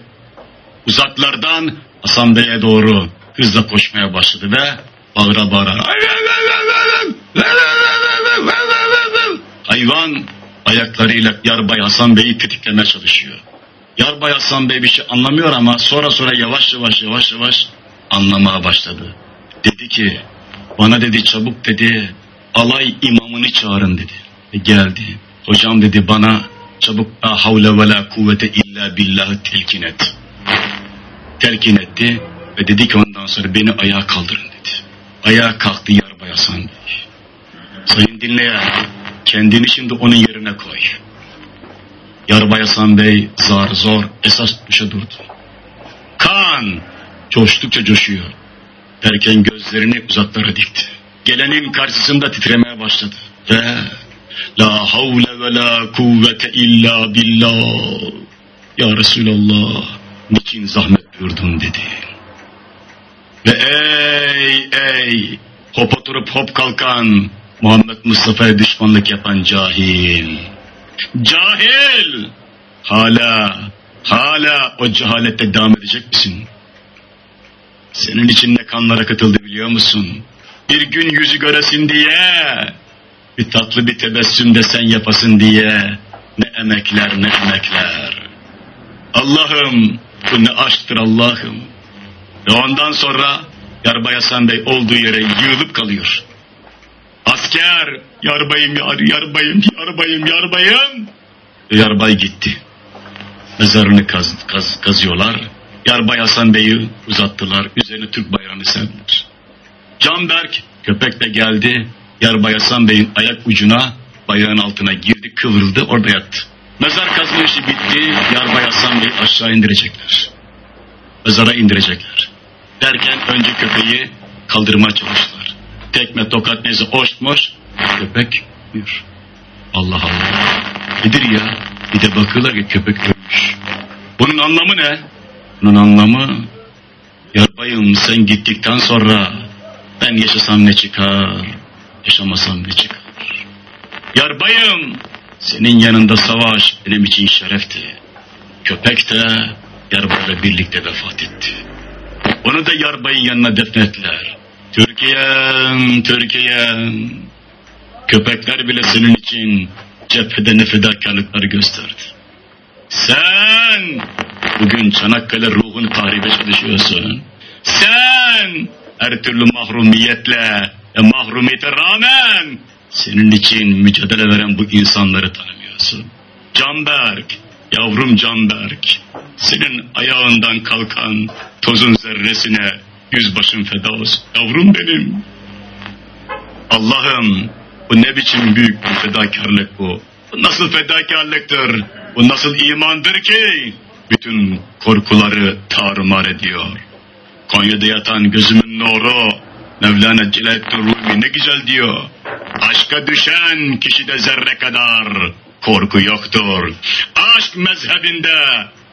A: uzaklardan Hasan Bey'e doğru hızla koşmaya başladı ve bağıra bağıra hayvan ayaklarıyla Yarbay Hasan Bey'i tetiklemeye çalışıyor. Yarbay Hasan Bey bir şey anlamıyor ama sonra sonra yavaş yavaş yavaş yavaş anlamaya başladı. Dedi ki bana dedi çabuk dedi alay imamını çağırın dedi. E geldi. Hocam dedi bana çabuk la havle ve la kuvvete illa billahı telkin et. Telkin etti ve dedi ki ondan sonra beni ayağa kaldırın dedi. Ayağa kalktı Yarbay Hasan Bey. Sayın dinleyen kendini şimdi onun yerine koy. Yarbay Hasan Bey zar zor esas düşe durdu. Kan coştukça coşuyor. Derken gözlerini uzaklara dikti. Gelenin karşısında titremeye başladı. Ve La havle ve la kuvvete illa billah. Ya Resulallah niçin zahmet buyurdun dedi. Ve ey ey hop oturup hop kalkan Muhammed Mustafa'ya düşmanlık yapan cahil. Cahil! Hala, hala o cehalette devam edecek misin? Senin için ne kanlar akıtıldı biliyor musun? Bir gün yüzü göresin diye, bir tatlı bir tebessüm desen yapasın diye, ne emekler ne emekler. Allah'ım bu ne aşktır Allah'ım. Ve ondan sonra Yarbay Hasan Bey olduğu yere yığılıp kalıyor. Asker, yarbayım, yar, yarbayım, yarbayım, yarbayım. Yarbay gitti. Mezarını kaz, kaz, kazıyorlar. Yarbay Hasan Bey'i uzattılar. Üzerine Türk bayrağını serdiler. Canberk köpek de geldi. Yarbay Hasan Bey'in ayak ucuna bayrağın altına girdi, kıvrıldı, orada yattı. Mezar kazma işi bitti. Yarbay Hasan Bey'i aşağı indirecekler. Mezara indirecekler. Derken önce köpeği kaldırmaya çalıştılar. Tekme tokat neyse oştmoş köpek yürür. Allah Allah. Nedir ya? Bir de bakıyorlar ki köpek ölmüş. Bunun anlamı ne? Bunun anlamı yarbayım sen gittikten sonra ben yaşasam ne çıkar, yaşamasam ne çıkar. Yarbayım senin yanında savaş benim için şerefti. Köpek de yarbayla birlikte vefat etti. Onu da yarbayın yanına defnettiler. Türkiye'm, Türkiye'm. Köpekler bile senin için cephede ne fedakarlıklar gösterdi. Sen bugün Çanakkale ruhunu tahribe çalışıyorsun. Sen her türlü mahrumiyetle ve mahrumiyete rağmen senin için mücadele veren bu insanları tanımıyorsun. Canberk, yavrum Canberk, senin ayağından kalkan tozun zerresine yüzbaşın feda olsun. Yavrum benim. Allah'ım bu ne biçim büyük bir fedakarlık bu. Bu nasıl fedakarlıktır? Bu nasıl imandır ki? Bütün korkuları tarumar ediyor. Konya'da yatan gözümün nuru, Mevlana Celaleddin Rumi ne güzel diyor. Aşka düşen kişide zerre kadar korku yoktur. Aşk mezhebinde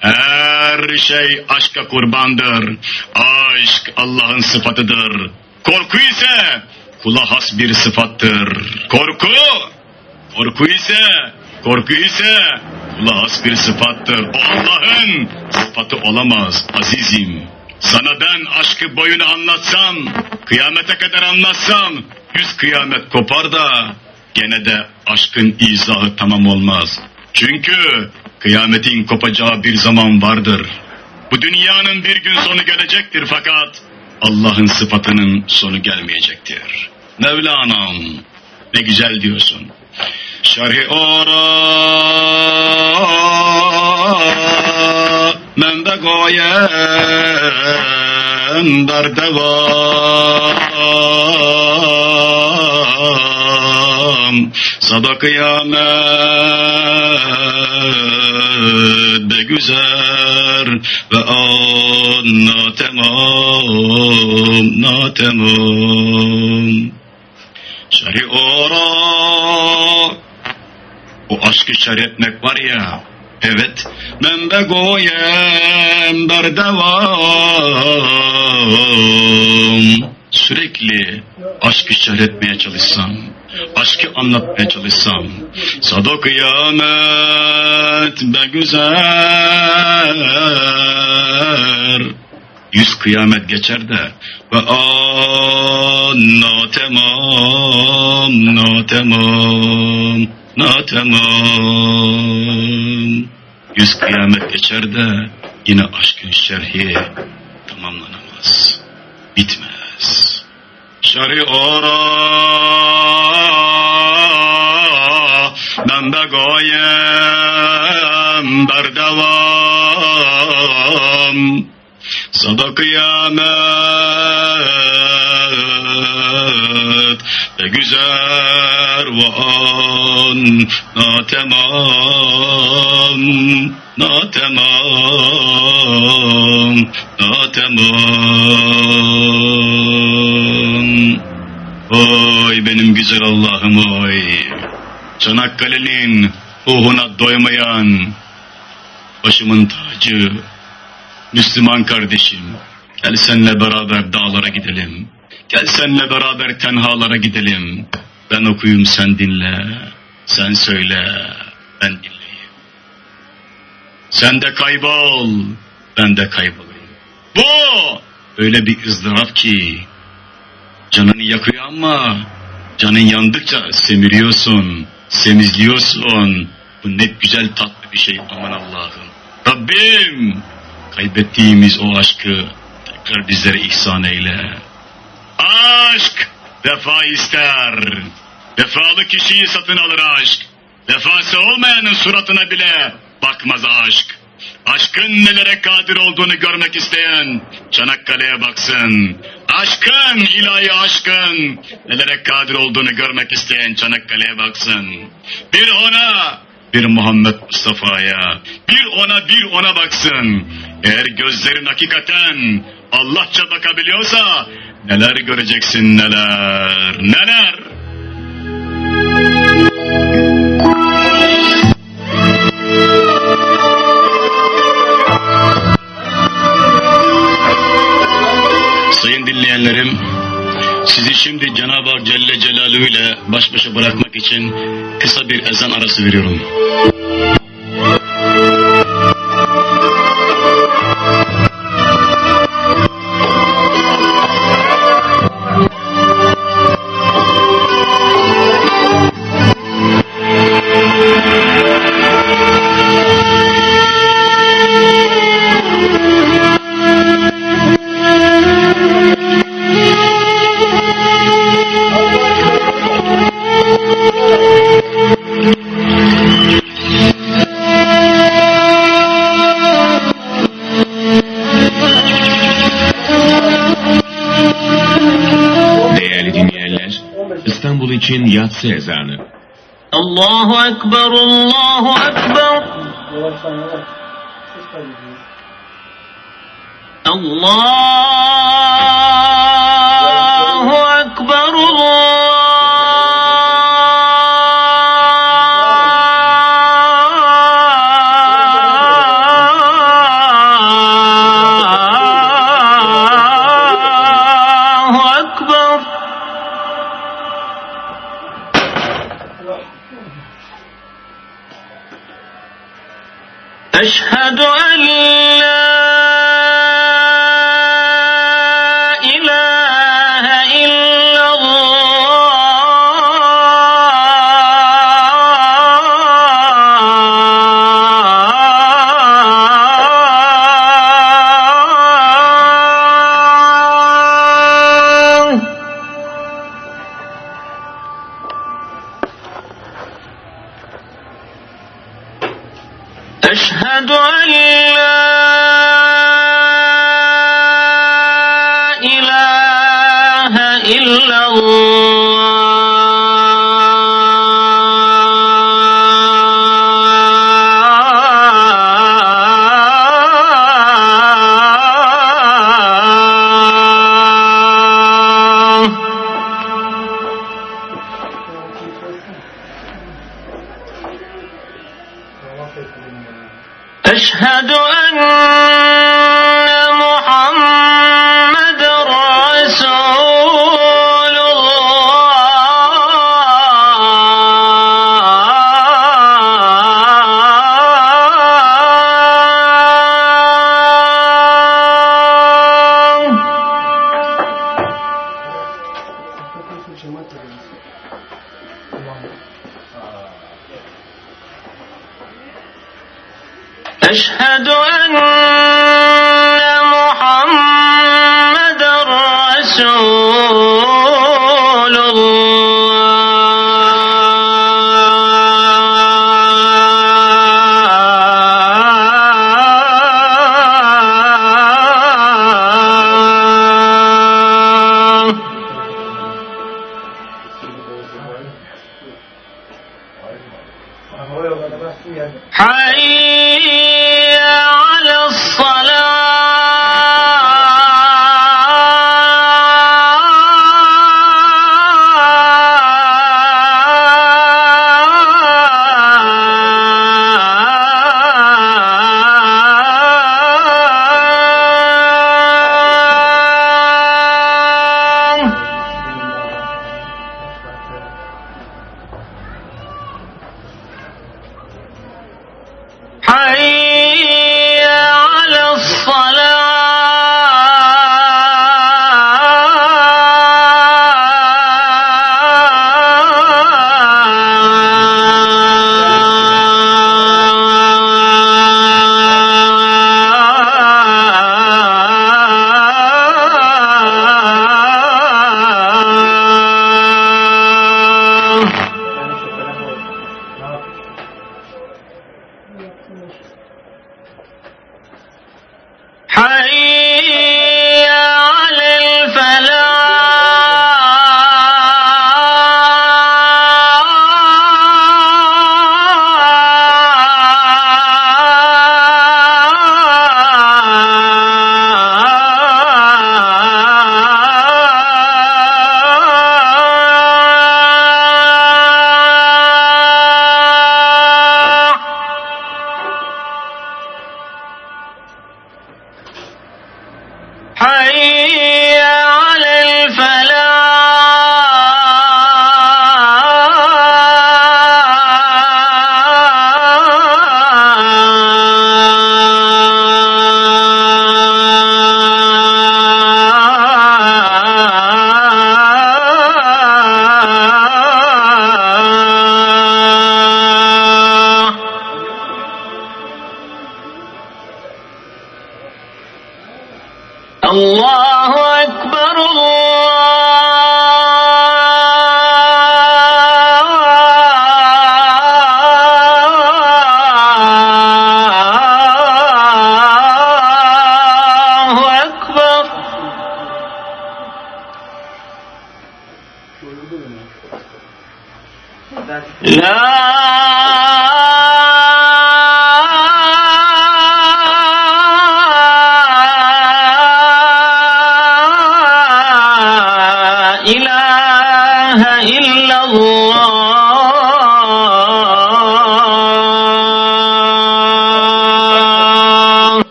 A: her şey aşka kurbandır. Aşk Allah'ın sıfatıdır. Korku ise kula has bir sıfattır. Korku, korku ise, korku ise kula has bir sıfattır. Allah'ın sıfatı olamaz azizim. Sana ben aşkı boyunu anlatsam, kıyamete kadar anlatsam, yüz kıyamet kopar da gene de aşkın izahı tamam olmaz. Çünkü kıyametin kopacağı bir zaman vardır. Bu dünyanın bir gün sonu gelecektir fakat Allah'ın sıfatının sonu gelmeyecektir. Mevlana'm ne güzel diyorsun. Şerhi ora men begoyem berdevam Sada kıyamet be güzel ve an natemam natemam Şerhi ora o aşkı şer etmek var ya Evet, men begoyem berdevam sürekli aşkı şerh çalışsam, aşkı anlatmaya çalışsam, sada kıyamet be güzel, yüz kıyamet geçer de ve na tamam, na tamam, na tamam. Yüz kıyamet geçer de yine aşkın şerhi tamamlanamaz, bitmez. Şerhi ora ben de gayem berdevam Sada kıyamet ve güzel ve an natemam natemam natemam Oy benim güzel Allah'ım oy. Çanakkale'nin ruhuna doymayan başımın tacı Müslüman kardeşim, gel senle beraber dağlara gidelim. Gel senle beraber tenhalara gidelim. Ben okuyayım sen dinle. Sen söyle, ben dinleyeyim. Sen de kaybol, ben de kaybolayım. Bu öyle bir ızdırap ki canını yakıyor ama canın yandıkça semiriyorsun, semizliyorsun. Bu ne güzel tatlı bir şey aman Allah'ım. Rabbim kaybettiğimiz o aşkı tekrar bizlere ihsan eyle. Aşk vefa ister. Vefalı kişiyi satın alır aşk. Vefası olmayanın suratına bile bakmaz aşk. Aşkın nelere kadir olduğunu görmek isteyen Çanakkale'ye baksın. Aşkın, ilahi aşkın nelere kadir olduğunu görmek isteyen Çanakkale'ye baksın. Bir ona, bir Muhammed Mustafa'ya, bir ona bir ona baksın. Eğer gözlerin hakikaten Allahça bakabiliyorsa neler göreceksin neler, neler. Sayın dinleyenlerim, sizi şimdi Cenab-ı Hak Celle Celaluhu ile baş başa bırakmak için kısa bir ezan arası veriyorum.
B: İçin yatsı ezanı.
C: Allahu Ekber, Allahu Ekber. Allahu أشهد أن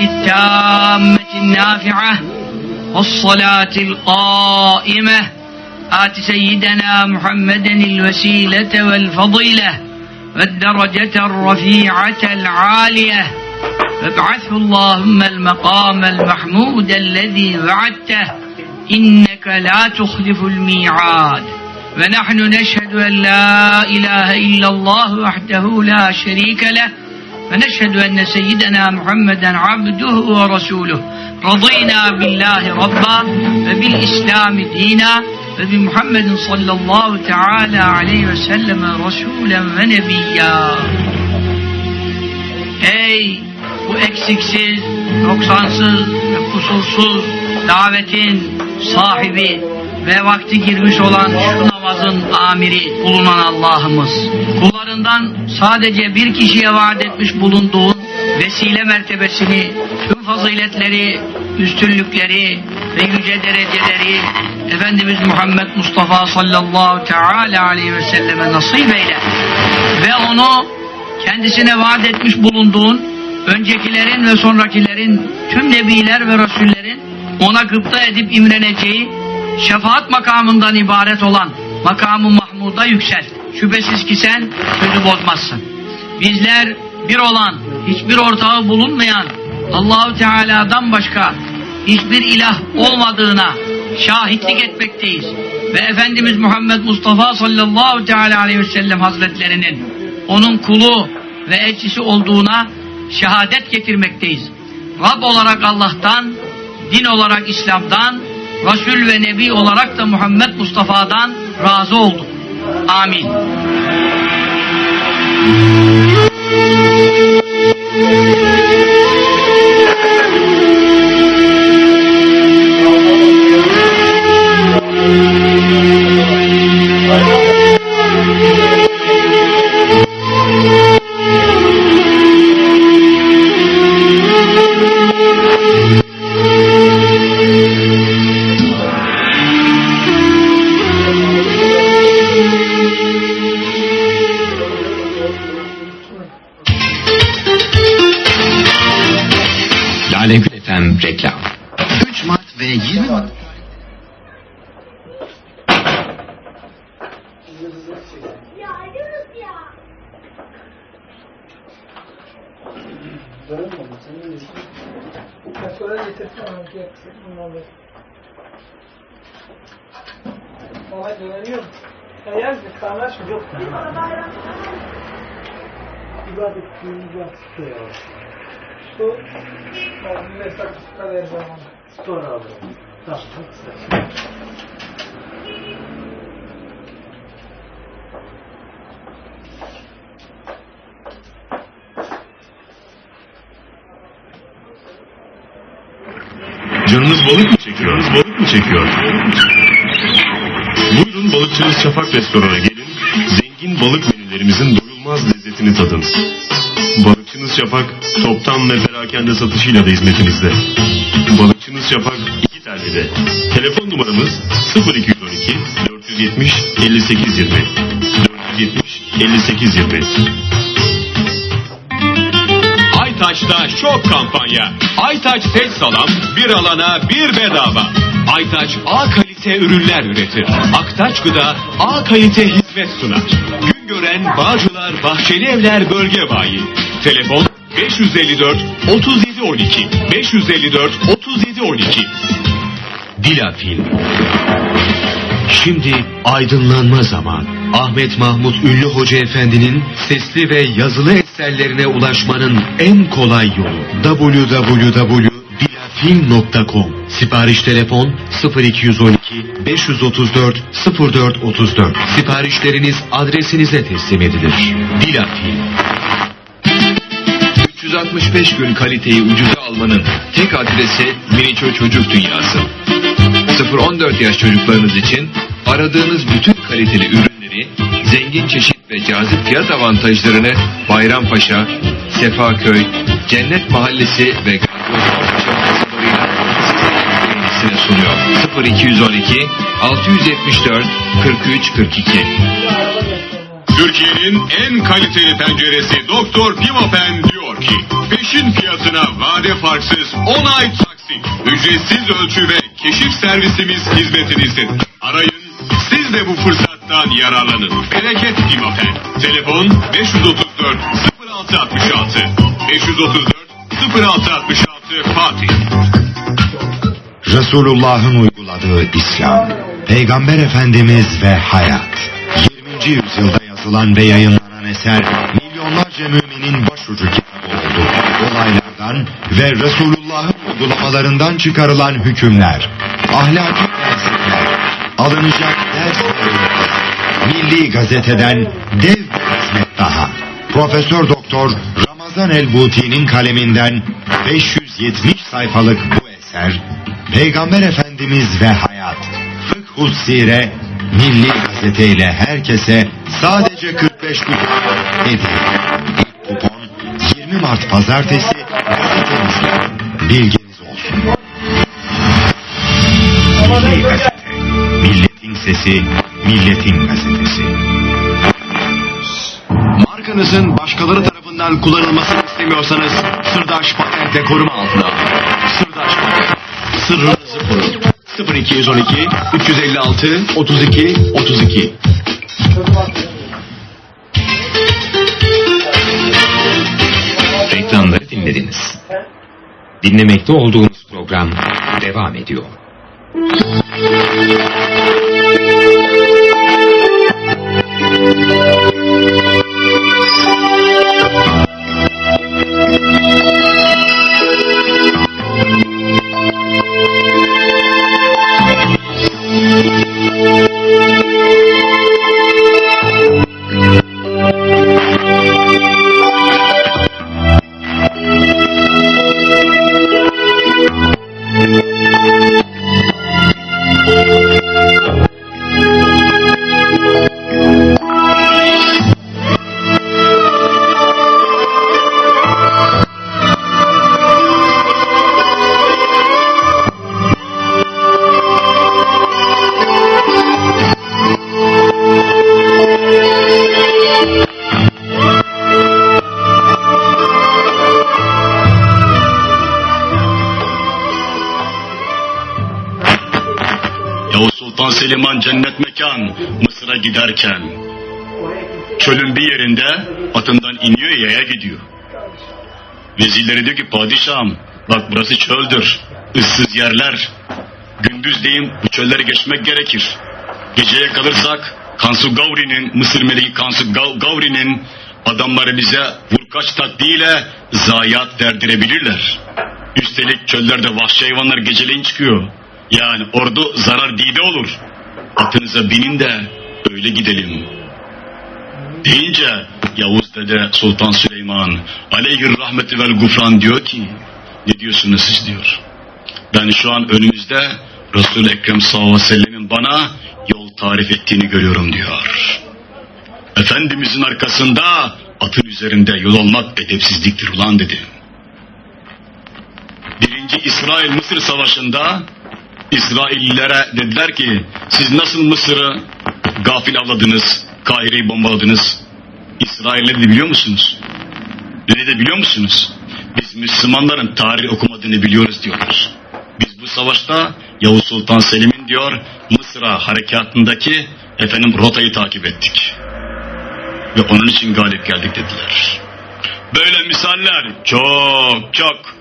D: الدعوة التامة النافعة والصلاة القائمة. آت سيدنا محمدا الوسيلة والفضيلة والدرجة الرفيعة العالية. فابعثه اللهم المقام المحمود الذي وعدته. إنك لا تخلف الميعاد. ونحن نشهد أن لا إله إلا الله وحده لا شريك له. ونشهد أن سيدنا محمدا عبده ورسوله رضينا بالله ربا وبالإسلام دينا وبمحمد صلى الله تعالى عليه وسلم رسولا ونبيا Ey bu eksiksiz, noksansız ve kusursuz davetin sahibi ve vakti girmiş olan şu namazın amiri bulunan Allah'ımız. Kullarından sadece bir kişiye vaat etmiş bulunduğun vesile mertebesini, tüm faziletleri, üstünlükleri ve yüce dereceleri Efendimiz Muhammed Mustafa sallallahu teala aleyhi ve selleme nasip eyle. Ve onu kendisine vaat etmiş bulunduğun öncekilerin ve sonrakilerin tüm nebiler ve rasullerin ona gıpta edip imreneceği şefaat makamından ibaret olan makamı Mahmud'a yüksel. Şüphesiz ki sen sözü bozmazsın. Bizler bir olan, hiçbir ortağı bulunmayan Allahu Teala'dan başka hiçbir ilah olmadığına şahitlik etmekteyiz. Ve Efendimiz Muhammed Mustafa sallallahu teala aleyhi ve sellem hazretlerinin onun kulu ve elçisi olduğuna şehadet getirmekteyiz. Rab olarak Allah'tan, din olarak İslam'dan, Resul ve Nebi olarak da Muhammed Mustafa'dan razı olduk. Amin.
B: Thank you. FM reklam.
E: 3 Mart ve 20 Mart.
F: Valla dönüyor. Ya yaz bir karnaş mı? Yok. İbadet kuyruğu tutuyor. Bu ben bir statistika vereceğim ona. Sonra alırım. Tamam.
G: Canınız balık mı çekiyor? Canınız balık mı çekiyor? Buyurun balıkçınız Şafak restorana gelin. Zengin balık menülerimizin doyulmaz lezzetini tadın. Balıkçınız Şafak toptan ve perakende satışıyla da hizmetinizde. Balıkçınız Şafak iki tellide. Telefon numaramız 0212 470 5820 470 5820
B: Aytaç'ta şok kampanya. Aytaç set salam bir alana bir bedava. Aytaç A kalite ürünler üretir. Aktaç Gıda A kalite hizmet sunar. Gören Bağcılar Bahçeli Evler Bölge Bayi. Telefon 554 37 12 554 37 12.
H: Dilafil. Şimdi aydınlanma zaman. Ahmet Mahmut Ünlü Hoca Efendi'nin sesli ve yazılı eserlerine ulaşmanın en kolay yolu. www.dilafil.com Sipariş telefon 0212 534 0434 Siparişleriniz adresinize teslim edilir. Dilafil
I: 365 gün kaliteyi ucuza almanın tek adresi Miniço Çocuk Dünyası. 0-14 yaş çocuklarınız için aradığınız bütün kaliteli ürünleri, zengin çeşit ve cazip fiyat avantajlarını Bayrampaşa, Sefaköy, Cennet Mahallesi ve mağazalarıyla sizin sunuyor. 0212 674 43 42
A: Türkiye'nin en kaliteli penceresi Doktor Pimapen diyor ki peşin fiyatına vade farksız 10 ay taksit ücretsiz ölçü ve keşif servisimiz hizmetinizdedir. Arayın siz de bu fırsattan yararlanın. Bereket Pimapen. Telefon 534 0666 534 0666 Fatih.
J: Resulullah'ın uyguladığı İslam, Peygamber Efendimiz ve hayat. 20. yüzyılda yazılan ve yayınlanan eser milyonlarca müminin başucu kitabı oldu. Olaylardan ve Resulullah'ın uygulamalarından çıkarılan hükümler, ahlaki prensipler, alınacak ders ve ibret. Milli Gazete'den dev bir daha. Profesör Doktor Ramazan El-Buti'nin kaleminden 570 sayfalık bu eser, Peygamber Efendimiz ve Hayat, Fıkhus Sire, Milli Gazete ile herkese sadece 45 kupon hediye. İlk kupon 20 Mart Pazartesi gazetemizde. Bilginiz olsun. Milli Gazete, milletin sesi, milletin gazetesi.
I: Markanızın başkaları tarafından kullanılmasını istemiyorsanız Sırdaş Patent'e koruma altına alın. Sırdaş Sırrınızı korun. 0212 356 32 32
B: Reklamları dinlediniz. Dinlemekte olduğunuz program devam ediyor.
A: Yavuz giderken çölün bir yerinde atından iniyor yaya gidiyor. Vezirleri diyor ki padişahım bak burası çöldür. ıssız yerler. Gündüzleyin bu çölleri geçmek gerekir. Geceye kalırsak Kansu Gavri'nin Mısır meleği Kansu Gav- Gavri'nin adamları bize vurkaç taktiğiyle zayiat verdirebilirler. Üstelik çöllerde vahşi hayvanlar geceleyin çıkıyor. Yani ordu zarar dide olur. Atınıza binin de öyle gidelim. Deyince Yavuz Dede Sultan Süleyman aleyhir rahmeti vel gufran diyor ki ne diyorsunuz siz diyor. Ben şu an önümüzde Resul-i Ekrem sallallahu aleyhi ve sellemin bana yol tarif ettiğini görüyorum diyor. Efendimizin arkasında atın üzerinde yol olmak edepsizliktir ulan dedi. Birinci İsrail-Mısır savaşında İsraillilere dediler ki siz nasıl Mısır'ı gafil avladınız, Kahire'yi bombaladınız? İsrail'leri de biliyor musunuz? Ne de biliyor musunuz? Biz Müslümanların tarih okumadığını biliyoruz diyorlar. Biz bu savaşta Yavuz Sultan Selim'in diyor Mısır'a harekatındaki efendim rotayı takip ettik. Ve onun için galip geldik dediler. Böyle misaller çok çok.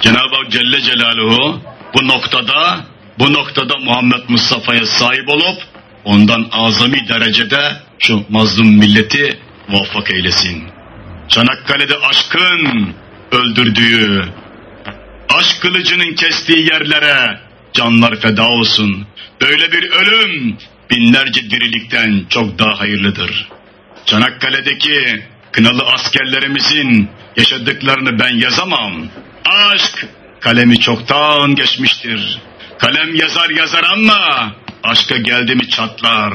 A: Cenab-ı Hak Celle Celaluhu bu noktada bu noktada Muhammed Mustafa'ya sahip olup ondan azami derecede şu mazlum milleti muvaffak eylesin. Çanakkale'de aşkın öldürdüğü, aşk kılıcının kestiği yerlere canlar feda olsun. Böyle bir ölüm binlerce dirilikten çok daha hayırlıdır. Çanakkale'deki kınalı askerlerimizin yaşadıklarını ben yazamam. Aşk kalemi çoktan geçmiştir. Kalem yazar yazar ama aşka geldi mi çatlar.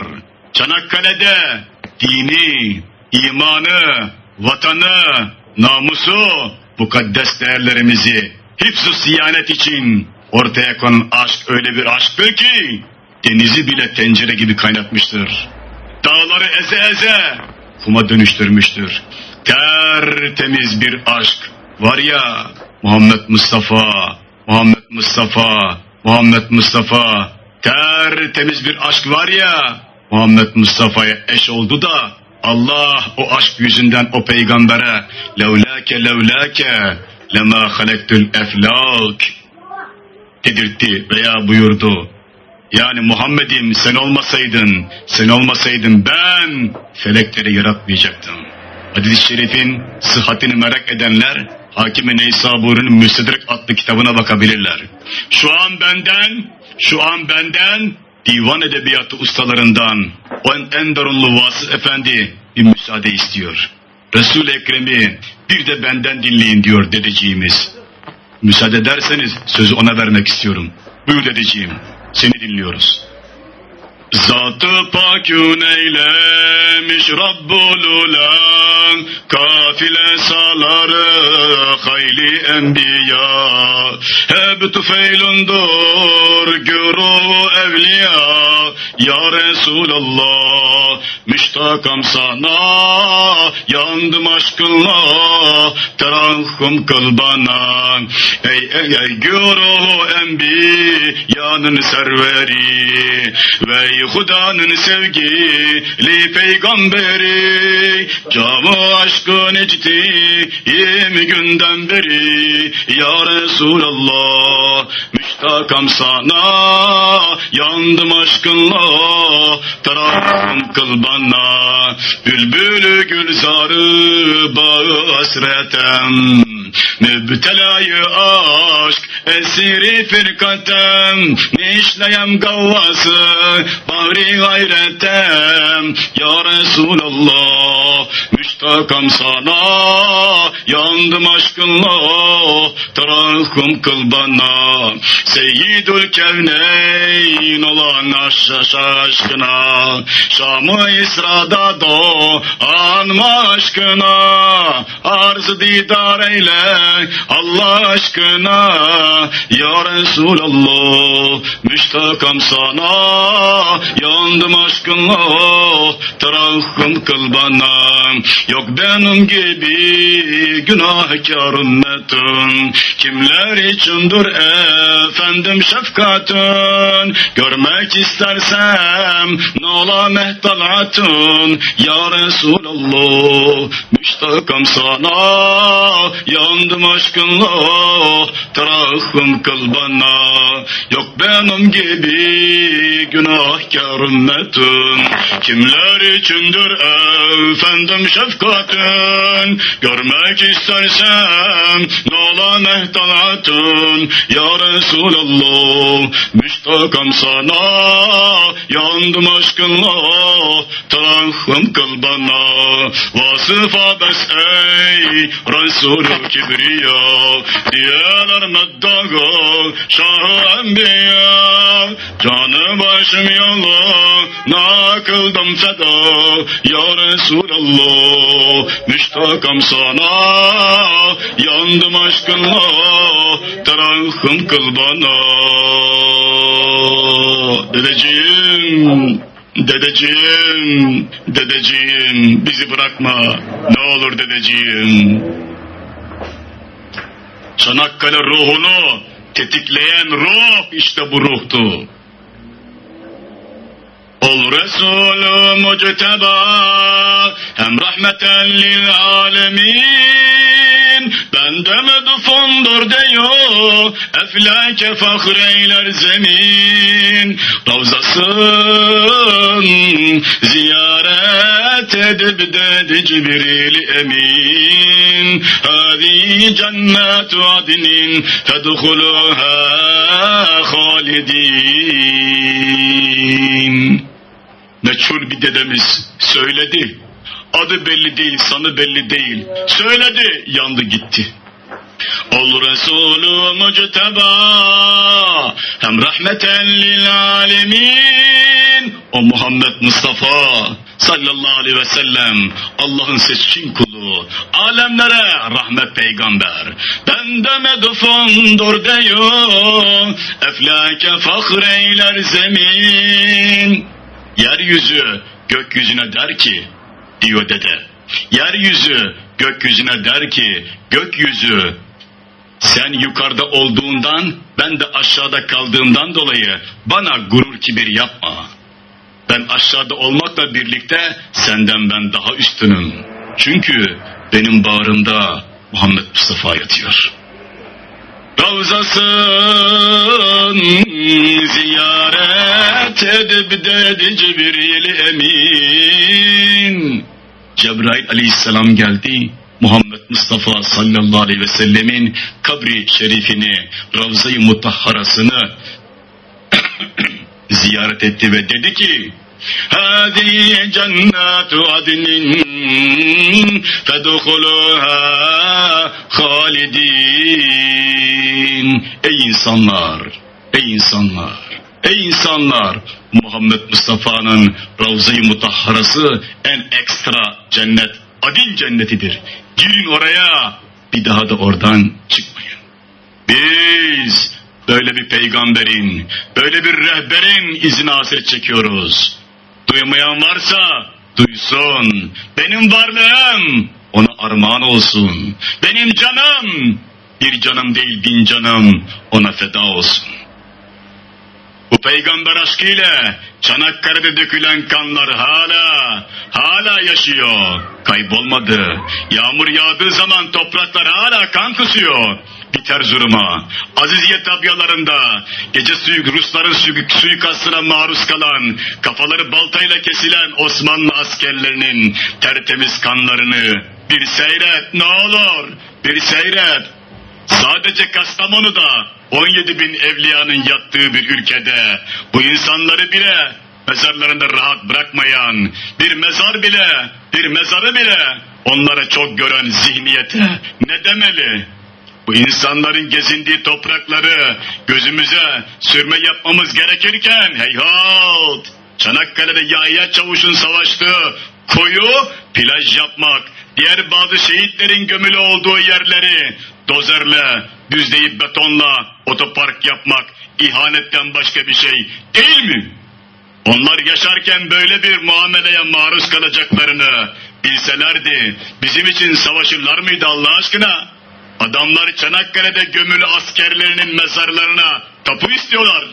A: Çanakkale'de dini, imanı, vatanı, namusu, mukaddes değerlerimizi hipsu siyanet için ortaya konan aşk öyle bir aşktır ki denizi bile tencere gibi kaynatmıştır. Dağları eze eze kuma dönüştürmüştür. Tertemiz bir aşk var ya Muhammed Mustafa, Muhammed Mustafa, Muhammed Mustafa tertemiz bir aşk var ya Muhammed Mustafa'ya eş oldu da Allah o aşk yüzünden o peygambere levlake levlake lema halektül eflak dedirtti veya buyurdu. Yani Muhammed'im sen olmasaydın, sen olmasaydın ben felekleri yaratmayacaktım. Hadis-i şerifin sıhhatini merak edenler Hakim-i Neysaburi'nin adlı kitabına bakabilirler. Şu an benden, şu an benden divan edebiyatı ustalarından en, en darunlu Vasıf Efendi bir müsaade istiyor. Resul-i Ekrem'i bir de benden dinleyin diyor dedeciğimiz. Müsaade ederseniz sözü ona vermek istiyorum. Buyur dedeciğim, seni dinliyoruz. Zat-ı pakün eylemiş Rabbul Ulan. Kafile saları hayli enbiya. Hep tüfeylundur güruh evliya. Ya Resulallah müştakam sana. Yandım aşkınla terahhum kıl bana. Ey ey ey güruh enbiyanın serveri. Ve Hudanın sevgili peygamberi Camı aşkın içtiğim günden beri. Ya Resulallah müştakam sana Yandım aşkınla. Tarafım kıl bana Bülbülü gülzarı bağı hasretem Mübtelayı aşk esiri firkatem Ne işleyem gavvası bahri gayretem Ya Resulallah. Müştakam sana Yandım aşkınla. Tarahım kıl bana. Seyyidül kevneyn olan aşş aşkına. Şam-ı İsra'da doğanma aşkına. Arz didar eyle Allah aşkına. Ya Resulallah müştakam sana Yandım aşkınla Terahhüm kıl bana. Yok benim gibi günahkar ümmetim Kimler içindir efendim şefkatın Görmek istersem nola mehtalatın? Ya Resulallah müştakım sana. Yandım aşkınla Terahüm kıl bana. Yok benim gibi ümmetin Kimler içindir efendim şefkatin? Görmek istersem nola mehtalatın Ya Resulallah müştakım sana. Yandım aşkınla Terahüm kıl bana. Vasıfa bes ey Resulü Kibriya. Diyeler meddaga Şah-ı Enbiya. Canı başım yolla Na kıldım feda Ya Resulallah Müştakam sana Yandım aşkınla Terahüm kıl bana Dedeciğim Dedeciğim, dedeciğim bizi bırakma. Ne olur dedeciğim. Çanakkale ruhunu tetikleyen ruh işte bu ruhtu. Resulü Mucteba hem rahmeten lil alemin. Bende medfundur diyor eflake fahreyler zemin. Ravzasın ziyaret edip dedi Cibril emin. Hadi cennetu adnin fedhuluha halidin Meçhul bir dedemiz söyledi. Adı belli değil, sanı belli değil. Söyledi, yandı gitti. Ol Resulü Mucteba hem rahmeten lil alemin o Muhammed Mustafa sallallahu aleyhi ve sellem Allah'ın seçkin kulu alemlere rahmet peygamber bende medfundur diyor eflake fahreyler zemin yeryüzü gökyüzüne der ki diyor dede yeryüzü gökyüzüne der ki gökyüzü sen yukarıda olduğundan ben de aşağıda kaldığımdan dolayı bana gurur kibir yapma. Ben aşağıda olmakla birlikte senden ben daha üstünüm. Çünkü benim bağrımda Muhammed Mustafa yatıyor. Ravzasın ziyaret edip dedi Cibril emin. Cebrail aleyhisselam geldi. Muhammed Mustafa sallallahu aleyhi ve sellemin kabri şerifini, Ravza-i Mutahharasını ziyaret etti ve dedi ki Hadi cennetu adnin fedhuluha halidin Ey insanlar, ey insanlar, ey insanlar Muhammed Mustafa'nın Ravza-i Mutahharası en ekstra cennet adin cennetidir. Girin oraya bir daha da oradan çıkmayın. Biz böyle bir peygamberin, böyle bir rehberin izine hasret çekiyoruz. Duymayan varsa duysun. Benim varlığım ona armağan olsun. Benim canım bir canım değil bin canım ona feda olsun. Bu peygamber aşkıyla Çanakkale'de dökülen kanlar hala, hala yaşıyor. Kaybolmadı. Yağmur yağdığı zaman topraklar hala kan kusuyor. Biter zuruma. Aziziye tabyalarında gece suyu, Rusların suikastına maruz kalan, kafaları baltayla kesilen Osmanlı askerlerinin tertemiz kanlarını bir seyret ne olur, bir seyret. Sadece Kastamonu'da 17 bin evliyanın yattığı bir ülkede bu insanları bile mezarlarında rahat bırakmayan bir mezar bile, bir mezarı bile onlara çok gören zihniyete ne demeli? Bu insanların gezindiği toprakları gözümüze sürme yapmamız gerekirken heyhat! Çanakkale'de Yahya Çavuş'un savaştığı koyu plaj yapmak, diğer bazı şehitlerin gömülü olduğu yerleri dozerle, düzleyip betonla otopark yapmak ihanetten başka bir şey değil mi? Onlar yaşarken böyle bir muameleye maruz kalacaklarını bilselerdi bizim için savaşırlar mıydı Allah aşkına? Adamlar Çanakkale'de gömülü askerlerinin mezarlarına tapu istiyorlar.